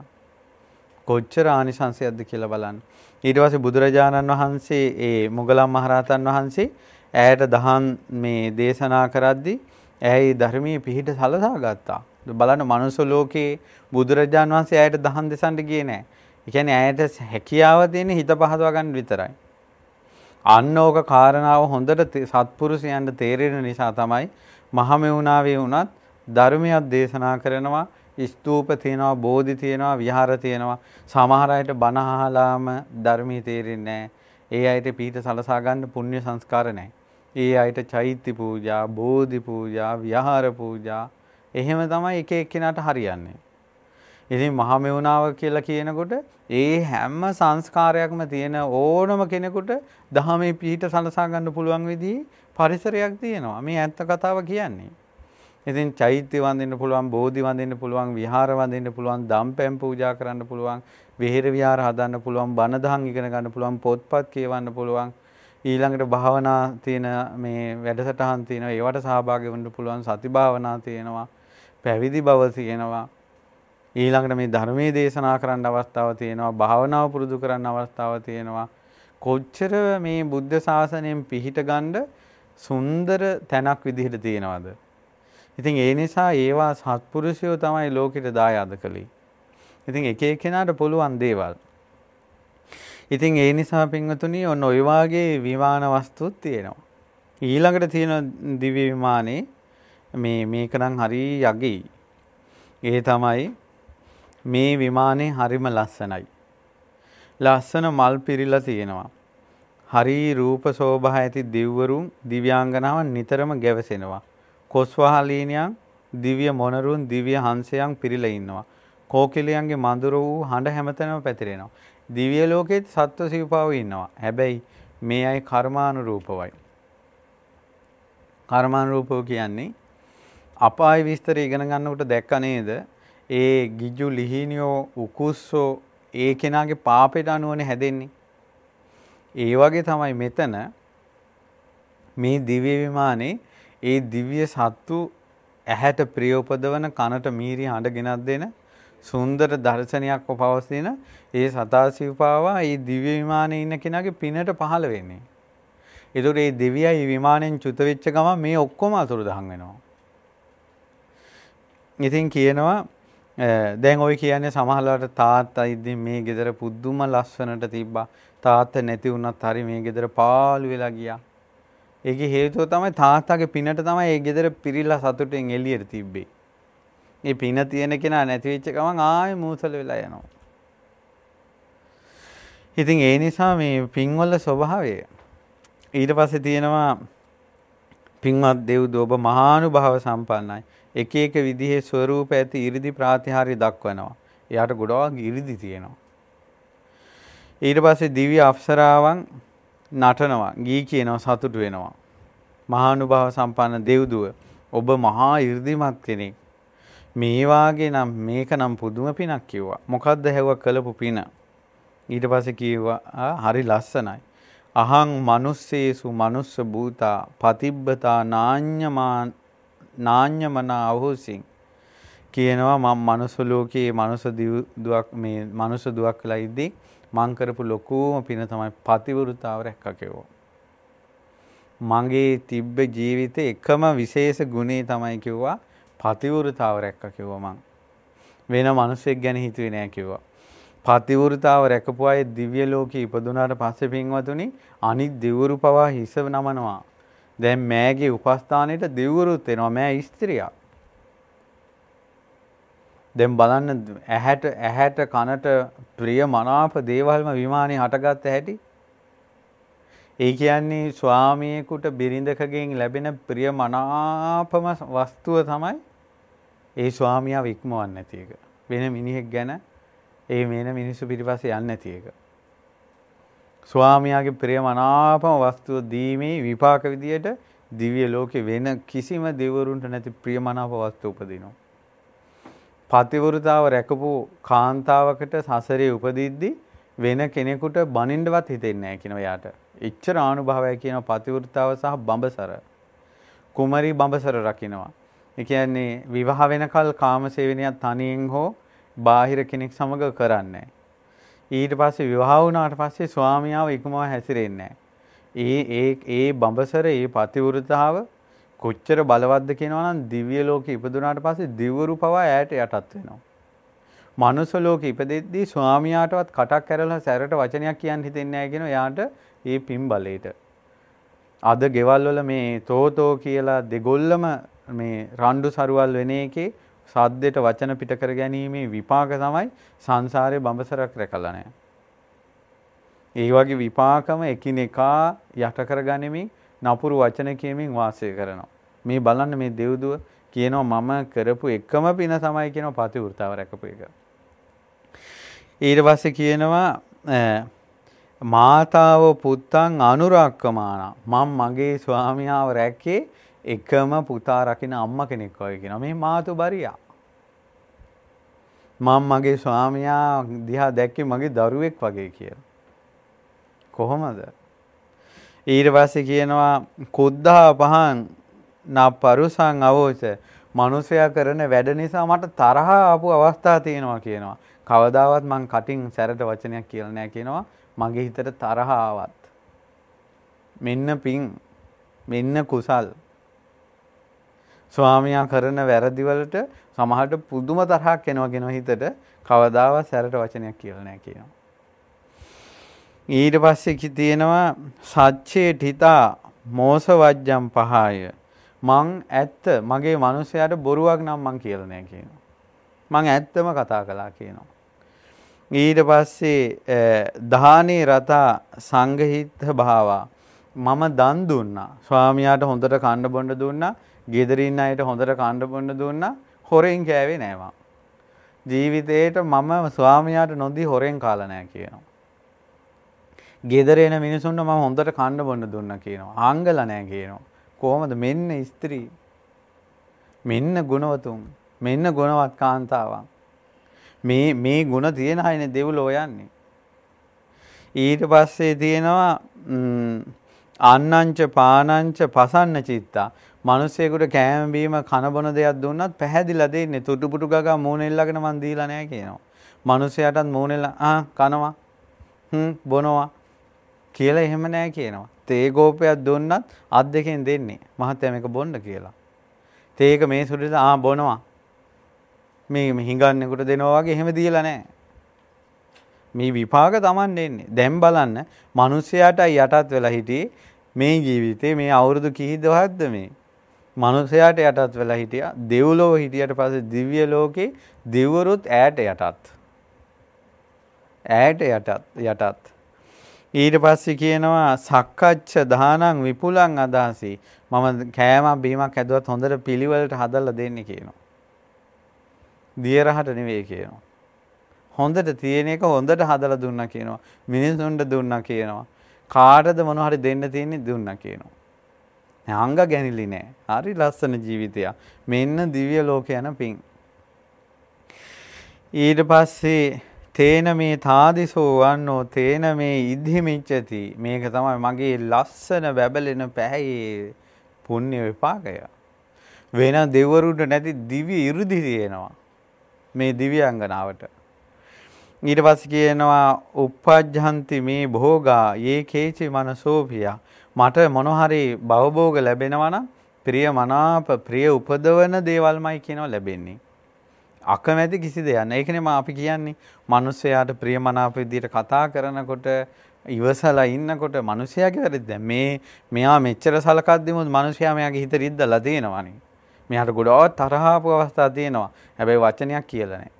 කොච්චර ආනිසංසයක්ද කියලා බලන්න. ඊට පස්සේ බුදුරජාණන් වහන්සේ ඒ මුගලන් මහරහතන් වහන්සේ ඇයට දහම් මේ දේශනා කරද්දී ඇයි ධර්මයේ පිහිට සලසා ගත්තා. බලන්න මනුස්ස ලෝකේ බුදුරජාන් වහන්සේ ඇයට දහම් දෙසන්න ගියේ නැහැ. ඒ කියන්නේ ඇයට හැකියාව තියෙන හිත පහදවා ගන්න විතරයි. අන්න ඕක කාරණාව හොඳට සත්පුරුෂයන්ට තේරෙන නිසා තමයි මහමෙවුනාවේ වුණත් ධර්මයක් දේශනා කරනවා ස්තූප තියෙනවා බෝධි තියෙනවා විහාර තියෙනවා සමහර අයට බණ අහලාම ධර්මයේ තේරෙන්නේ ඒ අයට පීඨ සලසා ගන්න පුණ්‍ය සංස්කාර නැහැ. ඒ අයට චෛත්‍ය පූජා, බෝධි පූජා, විහාර පූජා එහෙම තමයි එක එක්කෙනාට හරියන්නේ. ඉතින් මහමෙවුනාව කියලා කියනකොට ඒ හැම සංස්කාරයක්ම තියෙන ඕනම කෙනෙකුට දහමේ පීඨ සලසා ගන්න පුළුවන් විදිහේ පරිසරයක් තියෙනවා. මේ ඇත්ත කතාව කියන්නේ. ඉතින් චෛත්‍ය වඳින්න පුළුවන්, බෝධි වඳින්න පුළුවන්, විහාර වඳින්න පුළුවන්, දම්පැන් පූජා කරන්න පුළුවන්, විහෙර විහාර හදන්න පුළුවන්, බණ දහම් ඉගෙන ගන්න පුළුවන්, පොත්පත් කියවන්න පුළුවන්. ඊළඟට භාවනා තියෙන මේ වැඩසටහන් තියෙනවා. ඒවට සහභාගී වෙන්න පුළුවන්. සති භාවනා තියෙනවා. පැවිදි බව තියෙනවා. ඊළඟට මේ ධර්මයේ දේශනා කරන්න අවස්ථාව තියෙනවා. භාවනාව පුරුදු කරන්න අවස්ථාව තියෙනවා. කොච්චර මේ බුද්ධ ශාසනයෙන් පිහිට ගන්න සුන්දර තැනක් විදිහට තියෙනවද? ඉතින් ඒ නිසා ඒවා සත්පුරුෂයෝ තමයි ලෝකෙට දායාද කළේ. ඉතින් එක එක්කෙනාට පුළුවන් දේවල්. ඉතින් ඒ නිසා පින්වතුනි ඔන්න ඔය වාගේ විමාන වස්තුත් තියෙනවා. ඊළඟට තියෙන දිව්‍ය විමානේ මේ මේක නම් හරි යගේ. ඒ තමයි මේ විමානේ හරිම ලස්සනයි. ලස්සන මල් පිරීලා තියෙනවා. හරි රූප શોභා ඇති දිව්වරුන් දිව්‍යාංගනාවන් නිතරම ගැවසෙනවා. කොස්වහලීනියන් දිව්‍ය මොනරුන් දිව්‍ය හංසයන් පිරීලා ඉන්නවා. කෝකිලයන්ගේ මඳුර වූ හඬ හැමතැනම පැතිරෙනවා. දිව්‍ය ලෝකෙත් සත්ව සිව්පාව ඉන්නවා. හැබැයි මේ අය කර්මානුරූපවයි. කර්මානුරූපව කියන්නේ අපාය විස්තර ඉගෙන ගන්නකොට දැක්ක නේද? ඒ ගිජු ලිහිනියෝ උකුස්සෝ ඒ කෙනාගේ පාපයට අනුවනේ හැදෙන්නේ. ඒ වගේ තමයි මෙතන මේ දිව්‍ය විමානේ ඒ දිව්‍ය සත්තු ඇහැට ප්‍රිය උපදවන කනට මීරි හඬ ගෙනත් දෙන සුන්දර දර්ශනයක් පවතින ඒ සතා සිව්පාවා ඒ දිව්‍ය විමානයේ ඉන්න කෙනාගේ පිනට පහළ වෙන්නේ. ඒතකොට මේ දෙවියයි විමානයෙන් චුත වෙච්ච ගමන් මේ ඔක්කොම අතුරුදහන් වෙනවා. ඉතින් කියනවා දැන් ওই කියන්නේ සමහරවිට තාත්තා ඉදින් මේ ගෙදර පුදුම ලස්සනට තිබ්බා. තාත්තා නැති වුණත් හරි මේ ගෙදර පාළු වෙලා ගියා. ඒකේ හේතුව තමයි තාත්තාගේ පිනට තමයි ඒ ගෙදර පිරිලා සතුටෙන් එළියට තිබ්බේ. ඒ පින තියෙන කෙනා නැති වෙච්ච ගමන් ආයෙ මූසල වෙලා යනවා. ඉතින් ඒ නිසා මේ පින්වල ස්වභාවය ඊට පස්සේ තියෙනවා පින්වත් දෙව්ද ඔබ මහානුභාව සම්පන්නයි. එක එක විදිහේ ස්වરૂප ඇති 이르දි ප්‍රාතිහාර්ය දක්වනවා. එයාට ගොඩාක් 이르දි තියෙනවා. ඊට පස්සේ දිව්‍ය අප්සරාවන් නටනවා, ගී කියනවා, සතුටු වෙනවා. මහානුභාව සම්පන්න දෙව්දුව ඔබ මහා 이르දිමත් කෙනෙක්. මේ වාගේ නම් මේක නම් පුදුම පිනක් කිව්වා. මොකද්ද හැවුවා කළපු පින? ඊට පස්සේ කිව්වා හරි ලස්සනයි. අහං manussේසු manuss භූතා පතිබ්බතා නාඤ්ඤමා නාඤ්ඤමනා අහෝසින් කියනවා මම මනුස්ස ලෝකයේ මනුස්ස දුවක් මේ මනුස්ස දුවක් කියලා ඉද්දී මං කරපු ලොකුම පින තමයි පතිවෘතාව රැක්කා කිව්වා. මගේ තිබ්බ ජීවිතේ එකම විශේෂ ගුණේ තමයි කිව්වා පතිවෘතාව රැක්කා කිව්වා මං. වෙන මිනිසෙක් ගැන හිතුවේ නෑ කිව්වා. පතිවෘතාව රැකපු අය දිව්‍ය ලෝකේ ඉපදුනාට පස්සේ පින්වතුනි අනිත් දෙවරු පවා හිස නමනවා. දැන් මෑගේ උපස්ථානෙට දෙවරුත් එනවා මෑ ස්ත්‍රියක්. දැන් බලන්න ඇහැට ඇහැට කනට ප්‍රිය මනාප දේවල්ම විමානේ හටගත්ත හැටි. ඒ කියන්නේ ස්වාමියෙකුට බිරිඳකගෙන් ලැබෙන ප්‍රිය මනාපම වස්තුව තමයි ඒ ස්වාමියාව ඉක්මවන්නේ නැති එක. වෙන මිනිහෙක් ගැන ඒ වෙන මිනිස්සු පිටිපස්සේ යන්නේ නැති එක. ස්වාමියාගේ ප්‍රිය මනාපම වස්තුව දීමේ විපාක විදියට දිව්‍ය ලෝකේ වෙන කිසිම දෙවරුන්ට නැති ප්‍රිය මනාප වස්තු උපදිනවා. පතිවෘතාව රැකපු කාන්තාවකට සසරේ උපදිද්දි වෙන කෙනෙකුට බනින්නවත් හිතෙන්නේ නැහැ කියන එයාට. එච්චර ආනුභාවය කියන පතිවෘතාව සහ බඹසර. කුමරි බඹසර රකින්නවා. ඒ කියන්නේ විවාහ වෙනකල් කාමසේවනයක් තනියෙන් හෝ බාහිර කෙනෙක් සමග කරන්නේ ඊට පස්සේ විවාහ වුණාට පස්සේ ස්වාමියාව ඉක්මව හැසිරෙන්නේ ඒ ඒ ඒ බඹසර ඒ පතිවෘතාව කොච්චර බලවත්ද කියනවා නම් දිව්‍ය ලෝකෙ ඉපදුනාට පස්සේ දිව්වරු පවා ඈට යටත් වෙනවා. මනුස්ස ලෝකෙ ඉපදෙද්දී ස්වාමියාටවත් කටක් ඇරලා සැරට වචනයක් කියන්න හිතෙන්නේ නැහැ කියන එයාට ඒ පින් බලේට. අද ගෙවල් වල මේ තෝතෝ කියලා දෙගොල්ලම මේ රණ්ඩු සරුවල් වෙන එකේ සද්දෙට වචන පිට කර ගැනීමේ විපාක තමයි සංසාරේ බඹසරක් රැකලා නැහැ. ඒ වගේ විපාකම එකිනෙකා යට කරගනිමින් නපුරු වචන කියමින් වාසය කරනවා. මේ බලන්න මේ දෙව්දුව කියනවා මම කරපු එකම පින තමයි කියනවා පතිවෘතාව රැකපු එක. ඊට පස්සේ කියනවා මාතාව පුත්තන් අනුරක්කමාන මම මගේ ස්වාමියාව රැක්කේ එකම පුතා රකින අම්ම කෙනෙක් වගේ කියනවා මේ මාතු බරියා මම මගේ ස්වාමියා දිහා දැක්කේ මගේ දරුවෙක් වගේ කියලා කොහොමද ඊට පස්සේ කියනවා කුද්දා පහන් නා පරුසං අවෝච මනුස්සයා කරන වැඩ නිසා මට තරහ ආපු අවස්ථා තියෙනවා කියනවා. කවදාවත් මං කටින් සැරට වචනයක් කියලා නෑ කියනවා. මගේ හිතට තරහ ආවත්. මෙන්න පිං මෙන්න කුසල්. ස්වාමියා කරන වැරදි වලට සමහරට පුදුම තරහක් එනවා කියන හිතට කවදාවත් සැරට වචනයක් කියලා නෑ කියනවා. ඊට පස්සේ තියෙනවා සච්චේ ඨිතා මෝස වජ්ජම් පහය මං ඇත්ත මගේ මිනිසයාට බොරුවක් නම් මං කියලා නෑ කියනවා. මං ඇත්තම කතා කළා කියනවා. ඊට පස්සේ දානේ රතා සංගහිත භාවා මම දන් දුන්නා. ස්වාමියාට හොඳට කන්න බොන්න දුන්නා. ගෙදරින් අයට හොඳට කන්න බොන්න දුන්නා. හොරෙන් කෑවේ නෑ මං. ජීවිතේට මම ස්වාමියාට නොදී හොරෙන් කාලා නෑ කියනවා. ගෙදර එන මිනිසුන්ට මම හොඳට කන්න බොන්න දුන්නා කියනවා. ආංගල නෑ කියනවා. කොහොමද මෙන්න ස්ත්‍රී මෙන්න ගුණවතුන් මෙන්න ගුණවත් කාන්තාවන් මේ මේ ගුණ තියෙන අයනේ දෙව්ලෝ යන්නේ ඊට පස්සේ තියෙනවා අන්නංච පානංච පසන්න චිත්තා මිනිස්සෙකුට කෑම බීම කන බොන දෙයක් දුන්නත් පැහැදිලා දෙන්නේ තුටු පුටු ගගා මූණෙල්ලගෙන මන් දීලා නැහැ කියනවා. මිනිස්සයාටත් මූණෙල්ල ආ කනවා හ්ම් බොනවා කියලා එහෙම නැහැ කියනවා. තේ ගෝපයක් දුන්නත් අත් දෙකෙන් දෙන්නේ. මහත්තයා මේක බොන්න කියලා. තේක මේ සුළුද ආ බොනවා. මේ හිඟන්නෙකුට දෙනවා වගේ එහෙම දීලා නැහැ. මේ විපාක Taman දෙන්නේ. දැන් බලන්න මිනිස්සයාට යටත් වෙලා හිටියේ මේ ජීවිතේ මේ අවුරුදු කී දවසක්ද මේ? මිනිසයාට යටත් වෙලා හිටියා. දෙව්ලොව හිටියට පස්සේ දිව්‍ය ලෝකේ දෙවරුත් ඈට යටත්. ඈට යටත් යටත්. ඊට පස්සේ කියනවා සක්කච්ඡ දානං විපුලං අදාසි මම කෑමක් බීමක් හැදුවත් හොඳට පිළිවෙලට හදලා දෙන්නේ කියනවා. දියරහට නෙවෙයි කියනවා. හොඳට තියෙන එක හොඳට හදලා දුන්නා කියනවා. මිනිසුන්ට දුන්නා කියනවා. කාටද මොන හරි දෙන්න තියෙන්නේ දුන්නා කියනවා. අංග ගැනිලි නෑ. හරි ලස්සන ජීවිතයක්. මෙන්න දිව්‍ය ලෝක යන පිං. ඊට පස්සේ තේන මේ තාදිසෝ වන්නෝ තේන මේ ඉද්ධිමිච්චති මේක තමයි මගේ ලස්සන බැබලෙන පැහැයේ පුණ්‍ය විපාකය. වෙන දෙවරුන්ට නැති දිව්‍ය 이르දි තියෙනවා. මේ දිව්‍යාංගනාවට. ඊට පස්සේ කියනවා uppajjanti මේ භෝගා යේ කේචි මනසෝපිය මට මොන හරි භවභෝග ලැබෙනවා නම් ප්‍රිය මනාප ප්‍රිය උපදවන දේවල්මයි කියනවා ලැබෙන්නේ. අකමැති කිසි දෙයක් නැහැ. ඒකනේ මම අපි කියන්නේ මිනිස්සයාට ප්‍රියමනාප විදියට කතා කරනකොට ඉවසලා ඉන්නකොට මිනිසයාගේ වැරද්ද. දැන් මේ මෙයා මෙච්චර සලකද්දිම මිනිසයා මෙයාගේ හිත රිද්දලා තියෙනවානේ. මෙයාට ගොඩාක් තරහාපු අවස්ථා තියෙනවා. හැබැයි වචනයක් කියලා නැහැ.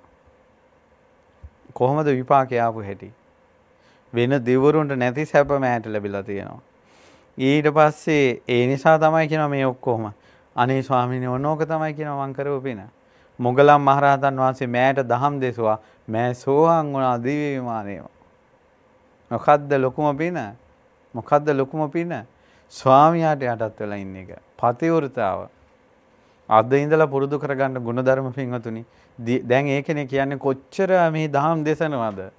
කොහොමද විපාකේ ආපු හැටි? වෙන දෙවරුන්ට නැති සැප මෑට ලැබිලා තියෙනවා. ඊට පස්සේ ඒ නිසා තමයි කියනවා මේ ඔක්කොම. අනේ ස්වාමීනි ඕනෝක තමයි කියනවා මං කරව පින. මොගලම් මහරහතන් වහන්සේ මෑට දහම් දෙසුවා මෑ සෝහන් වුණා දිව්‍ය විමානයේම. මොකද්ද ලොකුම පින? මොකද්ද ලොකුම පින? ස්වාමියාට යටත් වෙලා ඉන්න එක. පතිවෘතාව. අද ඉඳලා පුරුදු කරගන්න ಗುಣධර්ම පින්වතුනි. දැන් ඒකනේ කියන්නේ කොච්චර මේ දහම් දේශනවද?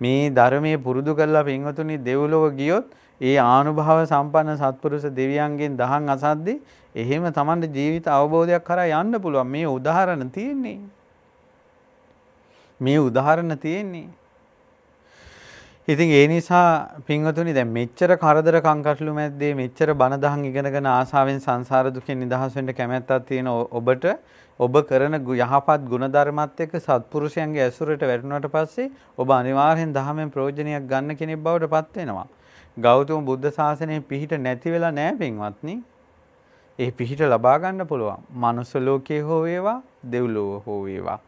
මේ ධර්මයේ පුරුදු කරලා පින්වතුනි දෙව්ලොව ගියොත් ඒ ආනුභාව සම්පන්න සත්පුරුෂ දෙවියන්ගෙන් දහම් අසද්දී එහෙම Tamande ජීවිත අවබෝධයක් කරා යන්න පුළුවන්. මේ උදාහරණ තියෙන්නේ. මේ උදාහරණ තියෙන්නේ. ඉතින් ඒ නිසා පින්වතුනි දැන් මෙච්චර කරදර කංකටළු මැද්දේ මෙච්චර බණ දහම් ඉගෙනගෙන ආසාවෙන් සංසාර දුකෙන් නිදහස් වෙන්න කැමැත්තක් තියෙන ඔබට ඔබ කරන යහපත් ගුණධර්මات එක්ක සත්පුරුෂයන්ගේ ඇසුරට වැටුණාට පස්සේ ඔබ අනිවාර්යෙන් දහමෙන් ප්‍රයෝජනයක් ගන්න කෙනෙක් බවට පත් වෙනවා. ගෞතම බුද්ධ ශාසනයේ පිහිට නැති වෙලා නැහැ පින්වත්නි. ඒ පිහිට ලබා ගන්න පුළුවන්. මනුස්ස ලෝකයේ හෝ වේවා, දෙව්ලොව හෝ වේවා.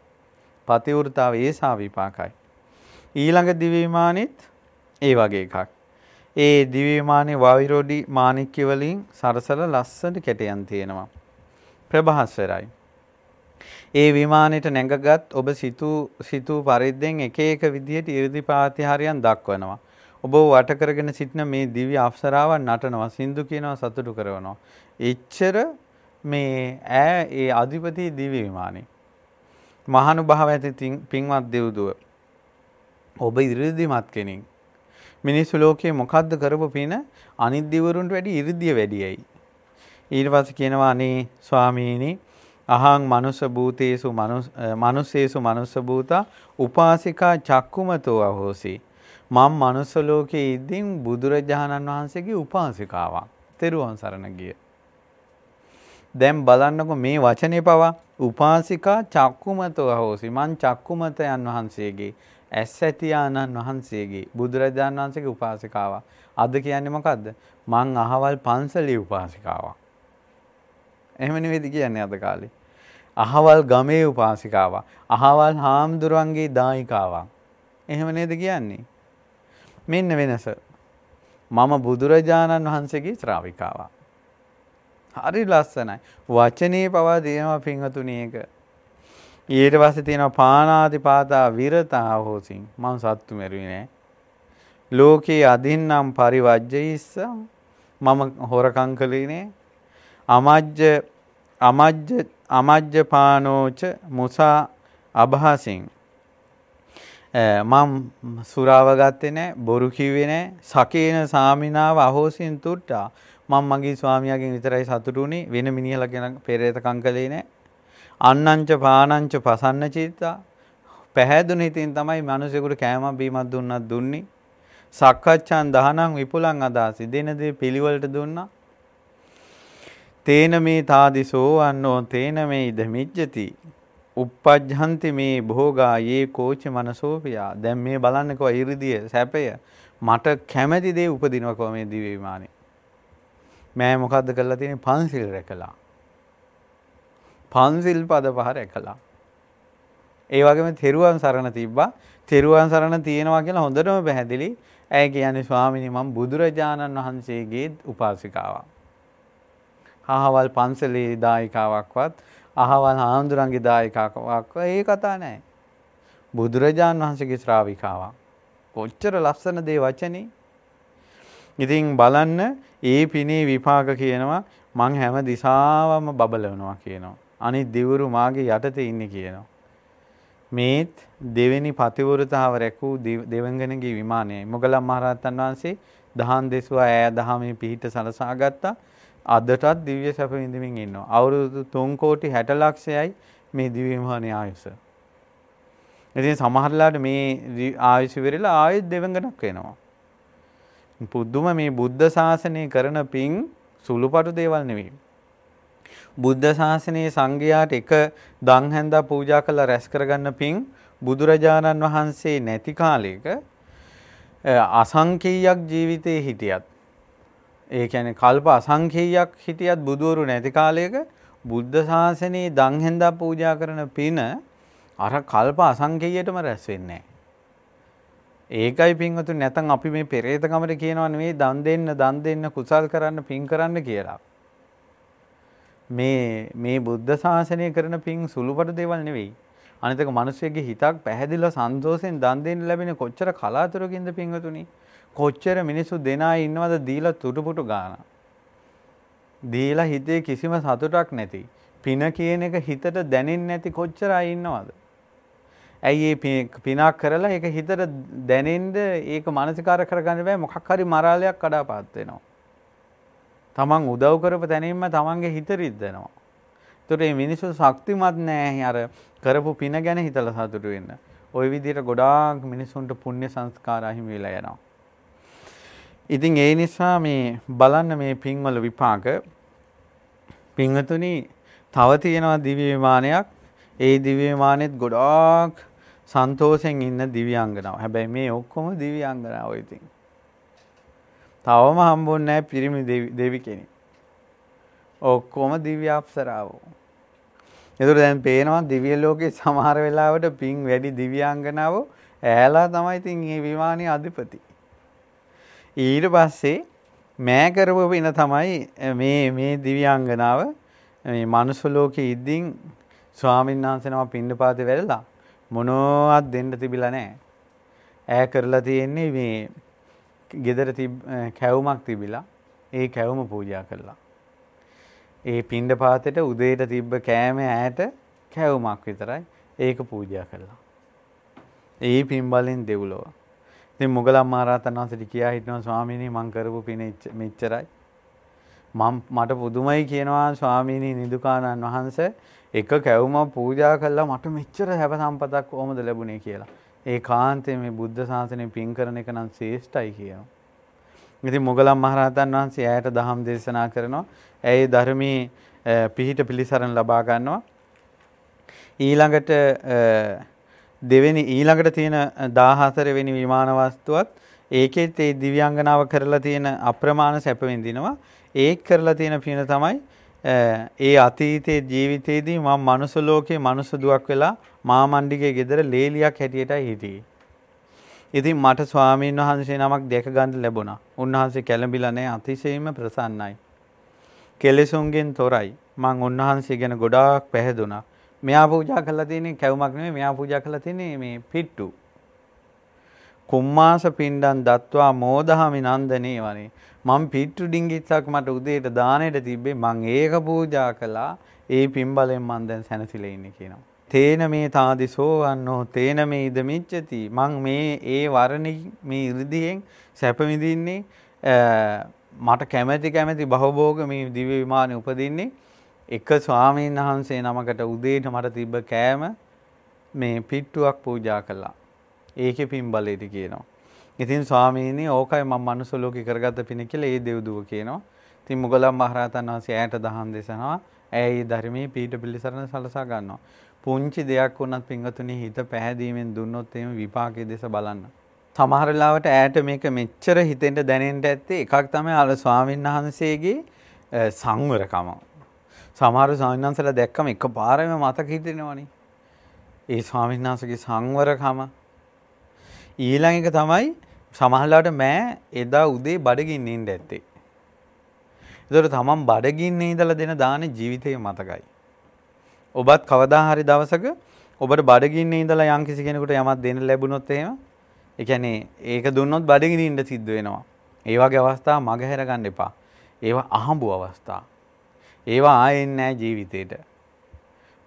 පතිවෘතාව ඒසා විපාකයි. ඊළඟ දිව්‍ය විමානෙත් ඒ වගේ එකක්. ඒ දිව්‍ය විමානේ වායුරෝඩි මාණික්‍ය වලින් සරසල ලස්සන කැටයන් තියෙනවා. ප්‍රභාස්වරයි. ඒ විමානෙට නැගගත් ඔබ සිතූ සිතූ පරිද්දෙන් එක එක විදිහට 이르දි පාතිහාරයන් දක්වනවා. ඔබ වට කරගෙන සිටින මේ දිව්‍ය අප්සරාවන් නටනවා සින්දු කියනවා සතුටු කරනවා. එච්චර මේ ඈ ඒ අධිපති දිව්‍ය විමානේ. මහානුභාව ඇති පින්වත් දෙව්දුව. ඔබ ඉරිදිමත් කෙනෙක්. මිනිස්සු ලෝකයේ මොකද්ද කරපු පින අනිත් දිවරුන්ට වැඩි ඉරිදිය වැඩියයි. ඊට පස්සේ කියනවා අනේ ස්වාමීනි අහං මනුස භූතේසු මනුස්සේසු මනුස්ස භූතා උපාසිකා චක්කුමතෝ අහෝසි මම මනුස්ස ලෝකයේ ඉදින් බුදුරජාණන් වහන්සේගේ උපාසිකාවක් තෙරුවන් සරණ ගිය දැන් බලන්නකො මේ වචනේ පවා උපාසිකා චක්කුමතෝ අහෝසි මං චක්කුමතයන් වහන්සේගේ ඇස් ඇතියානන් වහන්සේගේ බුදුරජාණන් වහන්සේගේ උපාසිකාවක් අද කියන්නේ මොකද්ද මං අහවල් පන්සලේ උපාසිකාවක් එහෙම නෙවෙයිද කියන්නේ අද කාලේ. අහවල් ගමේ උපාසිකාවක්. අහවල් හාමුදුරන්ගේ දායිකාවක්. එහෙම නේද කියන්නේ? මෙන්න වෙනස. මම බුදුරජාණන් වහන්සේගේ ශ්‍රාවිකාවක්. හරි ලස්සනයි. වචනේ පවා දෙනවා පින්වතුනි ඒක. ඊට පස්සේ තියෙනවා පානාතිපාතා විරතා හෝසින්. මම සත්තු මෙරුවේ නෑ. ලෝකේ අදින්නම් පරිවජ්ජයිස්ස මම හොරකම් කළේ නෑ. අමජ්ජ අමජ්ජ අමජ්ජපානෝච මුසා අභාසින් මම සුරාව ගත්තේ නැහැ බොරු කිව්වේ නැහැ සකේන සාමිනාව අහෝසින් තුට්ටා. මම මගේ ස්වාමියාගෙන් විතරයි සතුටුුනේ වෙන මිනිහලා ගැන පෙරේතකම් කළේ නැහැ අන්නංච පානංච පසන්න චිත්තා. පැහැදුන හිතින් තමයි මිනිසෙකුට කෑමක් බීමක් දුන්නත් දුන්නේ. සක්කච්ඡාන් දහනං විපුලං අදාසි. දෙන දේ පිළිවෙලට දුන්නා. තේන මේ තාදිසෝ අන්නෝ තේන මේ ඉද මිජ්ජති uppajjanti මේ භෝගා යේ කෝච මනසෝපියා. දැන් මේ බලන්නකෝ 이르දිය සැපය. මට කැමැති දේ උපදිනවකෝ මේ දිව්‍ය විමානේ. මෑ මොකද්ද කරලා තියෙන්නේ? පන්සිල් රැකලා. පන්සිල් පද පහ රැකලා. ඒ වගේම තෙරුවන් සරණ තිබ්බා. තෙරුවන් සරණ තියෙනවා කියලා හොඳටම පැහැදිලි. ඇයි කියන්නේ ස්වාමිනී මම බුදුරජාණන් වහන්සේගේ උපාසිකාවක්. අහවල් පන්සලේ දායකාවක්වත් අහවල් හාමුදුරන්ගේ දායකාවක් ඒ කතා නැහැ. බුදුරජාන් වහන්සේගේ ශ්‍රාවිකාවක්. කොච්චර ලස්සන දේ වචනේ. ඉතින් බලන්න ඒ පිනේ විපාක කියනවා මං හැම දිසාවම බබලවනවා කියනවා. අනිත් දිවුරු මාගේ යටතේ ඉන්නේ කියනවා. මේත් දෙවෙනි පතිවෘතාව රැකූ දෙවංගනගේ විමානයයි. මොගලම් මහරහතන් වහන්සේ දහන් දෙසුවා ඈ දහමේ පිහිට සලසා ගත්තා. අදටත් දිව්‍ය සැප විඳමින් ඉන්නවා. අවුරුදු 3 කෝටි 60 ලක්ෂයයි මේ දිව්‍ය විමානයේ ආයුෂ. ඉතින් සමහරලාට මේ ආයුෂ විරලා ආයෙත් දෙවඟනක් වෙනවා. පුදුම මේ බුද්ධ ශාසනය කරන පින් සුළුපටු දේවල් නෙවෙයි. බුද්ධ ශාසනයේ සංඝයාට එක දන් හැන්දා පූජා කරලා රැස් කරගන්න පින් බුදුරජාණන් වහන්සේ නැති කාලයක අසංකේයයක් ජීවිතේ හිටියත් ඒ කියන්නේ කල්ප අසංඛේයයක් හිටියත් බුදවරු නැති කාලයක බුද්ධ ශාසනයේ දන් හැන්දා පූජා කරන පින අර කල්ප අසංඛේයයටම රැස් වෙන්නේ ඒකයි පින්වතුනි නැතනම් අපි මේ පෙරේතකමට කියනවා නෙවෙයි දන් දෙන්න දන් දෙන්න කුසල් කරන්න පින් කරන්න කියලා. මේ මේ බුද්ධ ශාසනය කරන පින් සුළුපට දේවල් නෙවෙයි. අනිතක මිනිස්සෙගේ හිතක් පැහැදිලිව සන්තෝෂෙන් දන් දෙන්න ලැබෙන කොච්චර කලාතුරකින්ද පින්වතුනි. කොච්චර මිනිස්සු දෙනා ඉන්නවද දීලා තුටුපුටු ගාන. දීලා හිතේ කිසිම සතුටක් නැති. පින කියන එක හිතට දැනෙන්නේ නැති කොච්චර අය ඉන්නවද? ඇයි ඒ පිනක් කරලා ඒක හිතට දැනෙන්න ඒක මානසිකාර කරගන්න බෑ මොකක් හරි මරාලයක් කඩාපාත් වෙනවා. තමන් උදව් කරපු තැනින්ම තමන්ගේ හිත රිද්දනවා. ඒතකොට මේ මිනිස්සු ශක්තිමත් නෑ අර කරපු පින ගැන හිතලා සතුටු වෙන්න. ওই විදිහට ගොඩාක් මිනිසුන්ට පුණ්‍ය සංස්කාර අහිමි වෙලා යනවා. ඉතින් ඒ නිසා මේ බලන්න මේ පින්වල විපාක පින්වතුනි තව තියෙනවා දිව්‍ය විමානයක් ඒ දිව්‍ය විමානෙත් ගොඩාක් සන්තෝෂෙන් ඉන්න දිව්‍යාංගනාව. හැබැයි මේ ඔක්කොම දිව්‍යාංගනාවෝ ඉතින්. තවම හම්බුන්නේ නැහැ පිරිමි දෙවි කෙනෙක්. ඔක්කොම දිව්‍ය අප්සරාවෝ. එතකොට දැන් පේනවා දිව්‍ය ලෝකේ සමහර වෙලාවට පින් වැඩි දිව්‍යාංගනාවෝ ඈලා තමයි ඉතින් මේ විමානයේ අධිපති. ඊට පස්සේ මෑ කරපු පින තමයි මේ මේ දිව්‍යාංගනාව මේ මනුස්ස ලෝකේ ඉද්දින් ස්වාමීන් වහන්සේ නම පින්නපාතේ වැඩලා මොනවත් දෙන්න තිබිලා නැහැ. ඈ කරලා තියෙන්නේ මේ ගෙදර කැවුමක් තිබිලා ඒ කැවුම පූජා කළා. ඒ පින්ඩපාතේට උදේට තිබ්බ කෑම ඈට කැවුමක් විතරයි ඒක පූජා කළා. ඒ පින් බලෙන් දෙව්ලොව. ඉතින් මොගලම් මහරහතන් වහන්සේට කියා හිටනවා ස්වාමීනි මං කරපු පින මෙච්චරයි. මම මට පුදුමයි කියනවා ස්වාමීනි නිදුකානන් වහන්සේ එක කැවුමක් පූජා කළා මට මෙච්චර හැප සම්පතක් කොහොමද ලැබුණේ කියලා. ඒ කාන්තේ මේ බුද්ධ ශාසනය පින් කරන එක නම් ශ්‍රේෂ්ඨයි කියනවා. ඉතින් මොගලම් මහරහතන් වහන්සේ ඇයට දහම් දේශනා කරනවා. ඇයි ධර්මයේ පිහිට පිළිසරණ ලබා ගන්නවා. ඊළඟට දෙවෙනි ඊළඟට තියෙන 14 වෙනි විමාන වස්තුවත් ඒකෙත් ඒ දිව්‍යාංගනාව කරලා තියෙන අප්‍රමාණ සැප විඳිනවා. ඒක කරලා තියෙන පින තමයි ඒ අතීතයේ ජීවිතේදී මම මනුස්ස ලෝකේ මනුස්ස දුවක් වෙලා මාමණ්ඩිගේ ගෙදර ලේලියක් හැටියටයි හිටියේ. ඉතින් මට ස්වාමීන් වහන්සේ නමක් දැක ගන්න ලැබුණා. උන්වහන්සේ කැළඹිලා නැහැ අතිශයින්ම ප්‍රසන්නයි. කෙලෙසුන්ගෙන් තොරයි. මං උන්වහන්සේ ගැන ගොඩාක් පැහැදුනා. මෙයා පූජා කරලා තියෙන්නේ කැවුමක් නෙමෙයි මෙයා පූජා කරලා තියෙන්නේ මේ පිට්ටු. කුම්මාස පින්ඩන් දත්වා මෝදහමි නන්දනේ වනේ. මං පිට්ටු ඩිංගිත්තක් මට උදේට දානෙට තිබ්බේ මං ඒක පූජා කළා. ඒ පින්බලෙන් මං දැන් සැනසෙලා ඉන්නේ කියනවා. තේන මේ තාදිසෝ වන්නෝ තේන මේ ඉද මිච්ඡති මං මේ ඒ වරණි මේ 이르දියෙන් සැප විඳින්නේ මට කැමැති කැමැති බහභෝග මේ දිව්‍ය විමානේ උපදින්නේ එක ස්වාමීන් වහන්සේ නමකට උදේට මට තිබ්බ කෑම මේ පිට්ටුවක් පූජා කළා. ඒකේ පින් බලයට කියනවා. ඉතින් ස්වාමීනි ඕකයි මම මනුස්ස ලෝකේ කරගත්ත පින කියලා ඒ දෙව්දුව කියනවා. ඉතින් මුගලන් මහරහතන් වහන්සේ ඇයට දහම් දේශනවා. ඇයි ධර්මයේ පීඨ පිළිසරණ සලසා ගන්නවා. පුංචි දෙයක් වුණත් පින්වතුනි හිත පැහැදීමෙන් දුන්නොත් එහෙම විපාකයේ දේශ බලන්න. සමහර වෙලාවට ඈට මේක මෙච්චර හිතෙන්ට දැනෙන්න ඇත්තේ එකක් තමයි අර ස්වාමීන් වහන්සේගේ සංවරකම. සමහර ස්වාමීන් වහන්සේලා දැක්කම එකපාරම මතක හිටිනවනේ. ඒ ස්වාමීන් වහන්සේගේ සංවරකම ඊළඟ එක තමයි සමහරලාට මෑ එදා උදේ බඩගින්න ඉන්න ඇත්තේ. ඒතර තමන් බඩගින්නේ ඉඳලා දෙන දානේ ජීවිතේ මතකයි. ඔබත් කවදා හරි දවසක ඔබට බඩගින්නේ ඉඳලා යම්කිසි කෙනෙකුට යමක් දෙන්න ලැබුණොත් එහෙම ඒ කියන්නේ ඒක දුන්නොත් බඩගිනින්න ඉන්න සිද්ධ වෙනවා. ඒ වගේ අවස්ථා මගහැර ගන්න එපා. ඒවා අහඹු අවස්ථා. ඒවා ආයෙන්නේ නැහැ ජීවිතේට.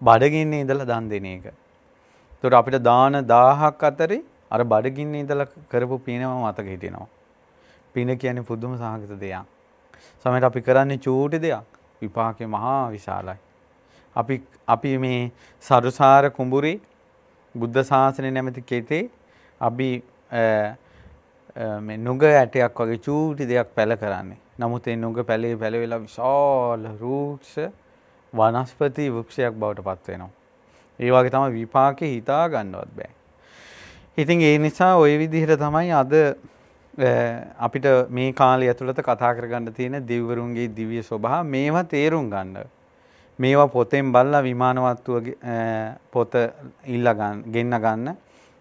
බඩගින්නේ ඉඳලා දන් දෙන එක. ඒතකොට අපිට දාන 1000ක් අතරේ අර බඩගින්නේ ඉඳලා කරපු පිනම මතක හිටිනවා. පින කියන්නේ පුදුම සාහගත දෙයක්. සමහරට අපි කරන්නේ චූටි දෙයක්. විපාකේ මහා විශාලයි. අපි අපි මේ සරුසාර කුඹුරේ බුද්ධ ශාසනය නැමැති කෙතේ අපි මේ නුග ඇටයක් වගේ චූටි දෙයක් පැල කරන්නේ. නමුත් ඒ නුග පැලේ පැලවෙලා විශාල රූක්ෂ වනස්පති වෘක්ෂයක් බවට පත් වෙනවා. ඒ වගේ තමයි විපාකේ හිතා ගන්නවත් බෑ. ඉතින් ඒ නිසා ওই විදිහට තමයි අද අපිට මේ කාලය ඇතුළත කතා කරගන්න තියෙන දිව්වරුන්ගේ දිව්‍ය ස්වභාව මේවා තේරුම් ගන්න. මේවා පොතෙන් බලලා විමානවත්තුව පොත ඉල්ල ගන්න ගෙන්න ගන්න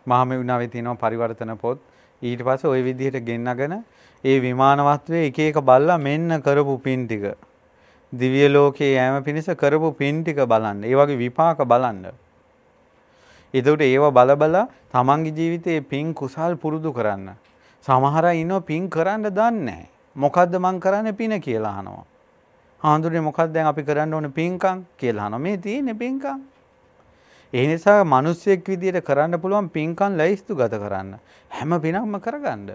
මහමෙවුනාවේ තියෙනවා පරිවර්තන පොත් ඊට පස්සේ ওই විදිහට ගෙන්නගෙන ඒ විමානවත්වයේ එක එක බල්ලා මෙන්න කරපු පින් ටික දිව්‍ය ලෝකයේ යෑම පිණිස කරපු පින් ටික බලන්න. ඒ වගේ විපාක බලන්න. එතකොට ඒව බල බල තමන්ගේ ජීවිතයේ පින් කුසල් පුරුදු කරන්න. සමහර අය ඉන්නවා පින් කරන්න දන්නේ නැහැ. මොකද්ද මං කරන්නේ පින කියලා අහනවා. හාඳුනේ මොකක්ද දැන් අපි කරන්න ඕනේ පින්කම් කියලා අහනවා. මේ තියෙන්නේ පින්කම්. ඒ නිසා මිනිස්සෙක් විදියට කරන්න පුළුවන් පින්කම් ලැයිස්තු ගත කරන්න. හැම පිනක්ම කරගන්න.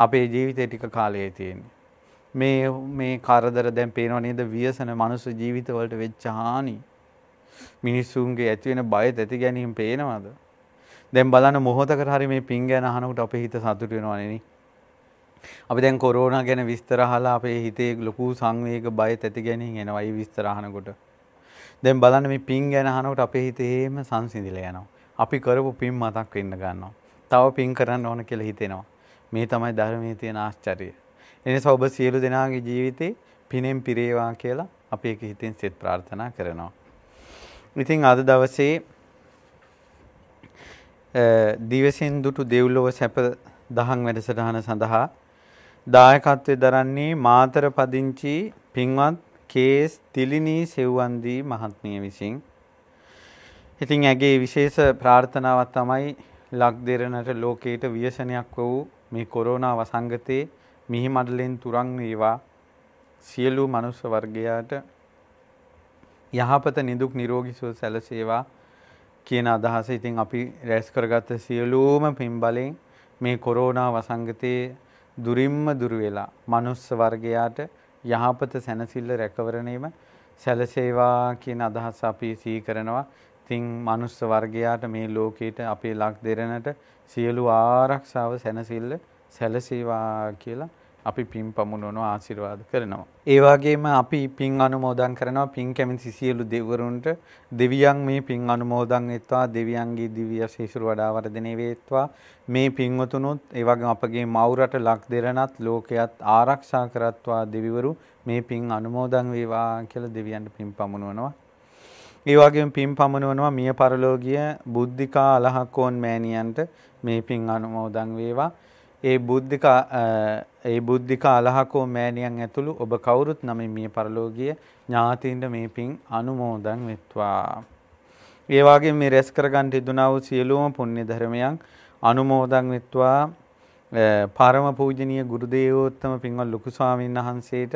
අපේ ජීවිතේ ටික කාලයේ තියෙන්නේ. මේ මේ කරදර දැන් පේනව නේද ව්‍යසන මනුස්ස ජීවිත වලට වෙච්ච හානි. මිනිස්සුන්ගේ ඇති වෙන බය තැති ගැනීම පේනවද? දැන් බලන්න මොහොතකට හරි මේ පින් ගැන අහනකොට අපේ හිත සතුට වෙනවා නේ. අපි දැන් කොරෝනා ගැන විස්තර අහලා අපේ හිතේ ලොකු සංවේග බය තැති ගැනීම එනවා. මේ විස්තර අහනකොට. දැන් බලන්න මේ පින් ගැන අහනකොට අපේ හිතේම සංසිඳිලා යනවා. අපි කරපු පින් මතක් වෙන්න ගන්නවා. තව පින් කරන්න ඕන කියලා හිතෙනවා. මේ තමයි ධර්මයේ තියෙන ආශ්චර්යය. එනිසා ඔබ සියලු දෙනාගේ ජීවිතේ පිනෙන් පිරේවා කියලා අපි ඒක හිතින් සෙත් ප්‍රාර්ථනා කරනවා. ඉතින් අද දවසේ දිවසින් දුටු දෙව්ලොව සැප දහම් වැඩසටහන සඳහා දායකත්වයේ දරන්නේ මාතර පදිංචි පින්වත් කේස් තිලිනී සෙව්වන්දී මහත්මිය විසින්. ඉතින් ඇගේ විශේෂ ප්‍රාර්ථනාවක් තමයි ලක් දෙරණට ලෝකයට ව්‍යසනයක් වූ මේ කොරෝනා වසංගතේ මිහි මඩලෙන් තුරන් වේවා. සියලු මනුස්ස වර්ගයාට යහපත නිදුක් නිරෝගී සුව සැලසේවා කියන අදහස ඉතින් අපි රැස් කරගත්ත සියලුම පින් බලෙන් මේ කොරෝනා වසංගතයේ දුරින්ම දුර වෙලා මනුස්ස වර්ගයාට යහපත සැනසෙල්ල රැකවරණයම සැලසේවා කියන අදහස අපි සිහි කරනවා. ඉතින් මනුස්ස වර්ගයාට මේ ලෝකේට අපේ ලක් දෙරණට සියලු ආරක්ෂාව සැනසෙල්ල සැලසේවා කියලා අපි පින් පමුණවනවා ආශිර්වාද කරනවා. ඒ වගේම අපි පින් අනුමෝදන් කරනවා පින් කැමති සියලු දෙවිවරුන්ට දෙවියන් මේ පින් අනුමෝදන් වෙත්වා දෙවියන්ගේ දිව්‍ය ශීසුර වඩා වර්ධනය වේත්වා මේ පින්වතුනුත් ඒ වගේම අපගේ මවුරට ලක් දෙරණත් ලෝකයක් ආරක්ෂා කරත්වා දෙවිවරු මේ පින් අනුමෝදන් වේවා කියලා දෙවියන්ට පින් පමුණවනවා. ඒ වගේම පින් පමුණවනවා මිය පරලෝකීය බුද්ධිකා අලහකෝන් මෑණියන්ට මේ පින් අනුමෝදන් වේවා. ඒ බුද්ධික ඒ බුද්ධික අලහකෝ මෑණියන් ඇතුළු ඔබ කවුරුත් නමින් මිය පරලෝකීය ඥාතීන්ට මේ පින් අනුමෝදන් වෙත්වා. ඒ වගේම මේ රැස් කරගන්න තිබුණා වූ සියලුම පුණ්‍ය ධර්මයන් අනුමෝදන් වෙත්වා. පරම පූජනීය ගුරු දේවෝත්තම පින්වත් ලොකු ස්වාමීන් වහන්සේට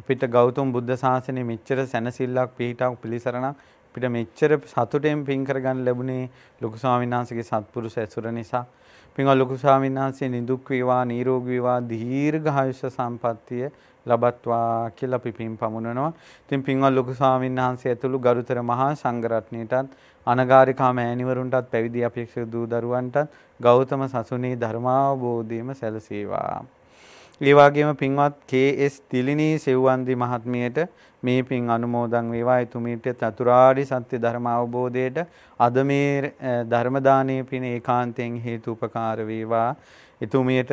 අපිට ගෞතම බුද්ධ ශාසනය මෙච්චර සැනසෙල්ලක් පිහිටක් පිළිසරණක් අපිට මෙච්චර සතුටෙන් පින් කරගන්න ලැබුණේ ලොකු ස්වාමීන් වහන්සේගේ සත්පුරුෂ ඇසුර නිසා පින්වත් ලොකු ස්වාමීන් වහන්සේ නිදුක් වේවා නිරෝගී වේවා දීර්ඝායුෂ සම්පන්නිය ලබත්වා කියලා අපි පින් පමුණනවා. ඉතින් පින්වත් ලොකු ස්වාමීන් වහන්සේ ඇතුළු ගරුතර මහා සංඝරත්නයටත් අනගාരികා මෑණිවරුන්ටත් පැවිදි අපේක්ෂක දූ දරුවන්ටත් ගෞතම සසුනේ ධර්මාවබෝධයම සැලසේවා. ඒ වගේම පින්වත් කේ.එස්. තිලිනී සෙව්වන්දි මහත්මියට මේ පින් අනුමෝදන් වේවා. එතුමීට චතුරාර්ය සත්‍ය ධර්ම අවබෝධයට අද මේ ධර්ම දානයේ පින ඒකාන්තයෙන් හේතු උපකාර වේවා. එතුමියට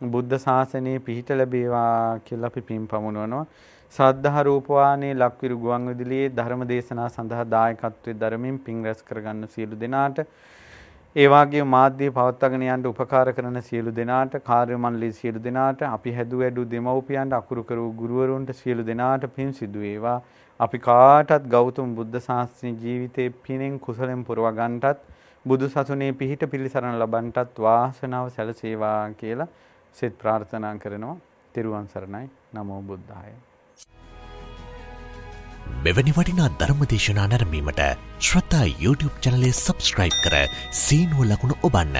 බුද්ධ ශාසනයේ පිහිට ලැබේවා කියලා අපි පින් පමුණවනවා. සද්ධා රූපවාහිනී ලක්විරු ගුවන් විදුලියේ ධර්ම දේශනා සඳහා දායකත්වයේ ධර්මයෙන් පින් රැස් කරගන්න සියලු දෙනාට ඒ වගේම මාධ්‍ය පවත්වාගෙන යන්න උපකාර කරන සියලු දෙනාට කාර්ය මණ්ඩලයේ සියලු දෙනාට අපි හැදු වැඩු දෙමව්පියන්ට අකුරු කරු ගුරුවරුන්ට සියලු දෙනාට පින් සිදු වේවා අපි කාටත් ගෞතම බුද්ධ ශාස්ත්‍රී ජීවිතේ පිනෙන් කුසලෙන් පුරව ගන්නටත් බුදු සසුනේ පිහිට පිළිසරණ ලබන්නටත් වාසනාව සැලසේවා කියලා සෙත් ප්‍රාර්ථනා කරනවා. තෙරුවන් සරණයි. නමෝ බුද්ධාය. මෙවැනි වටිනා ධර්මදේශනා නැරමීමට ශ්‍රතා YouTube චනලය සබස්ක්‍රයිබ් කර සීනුව ලකුණු ඔබන්න.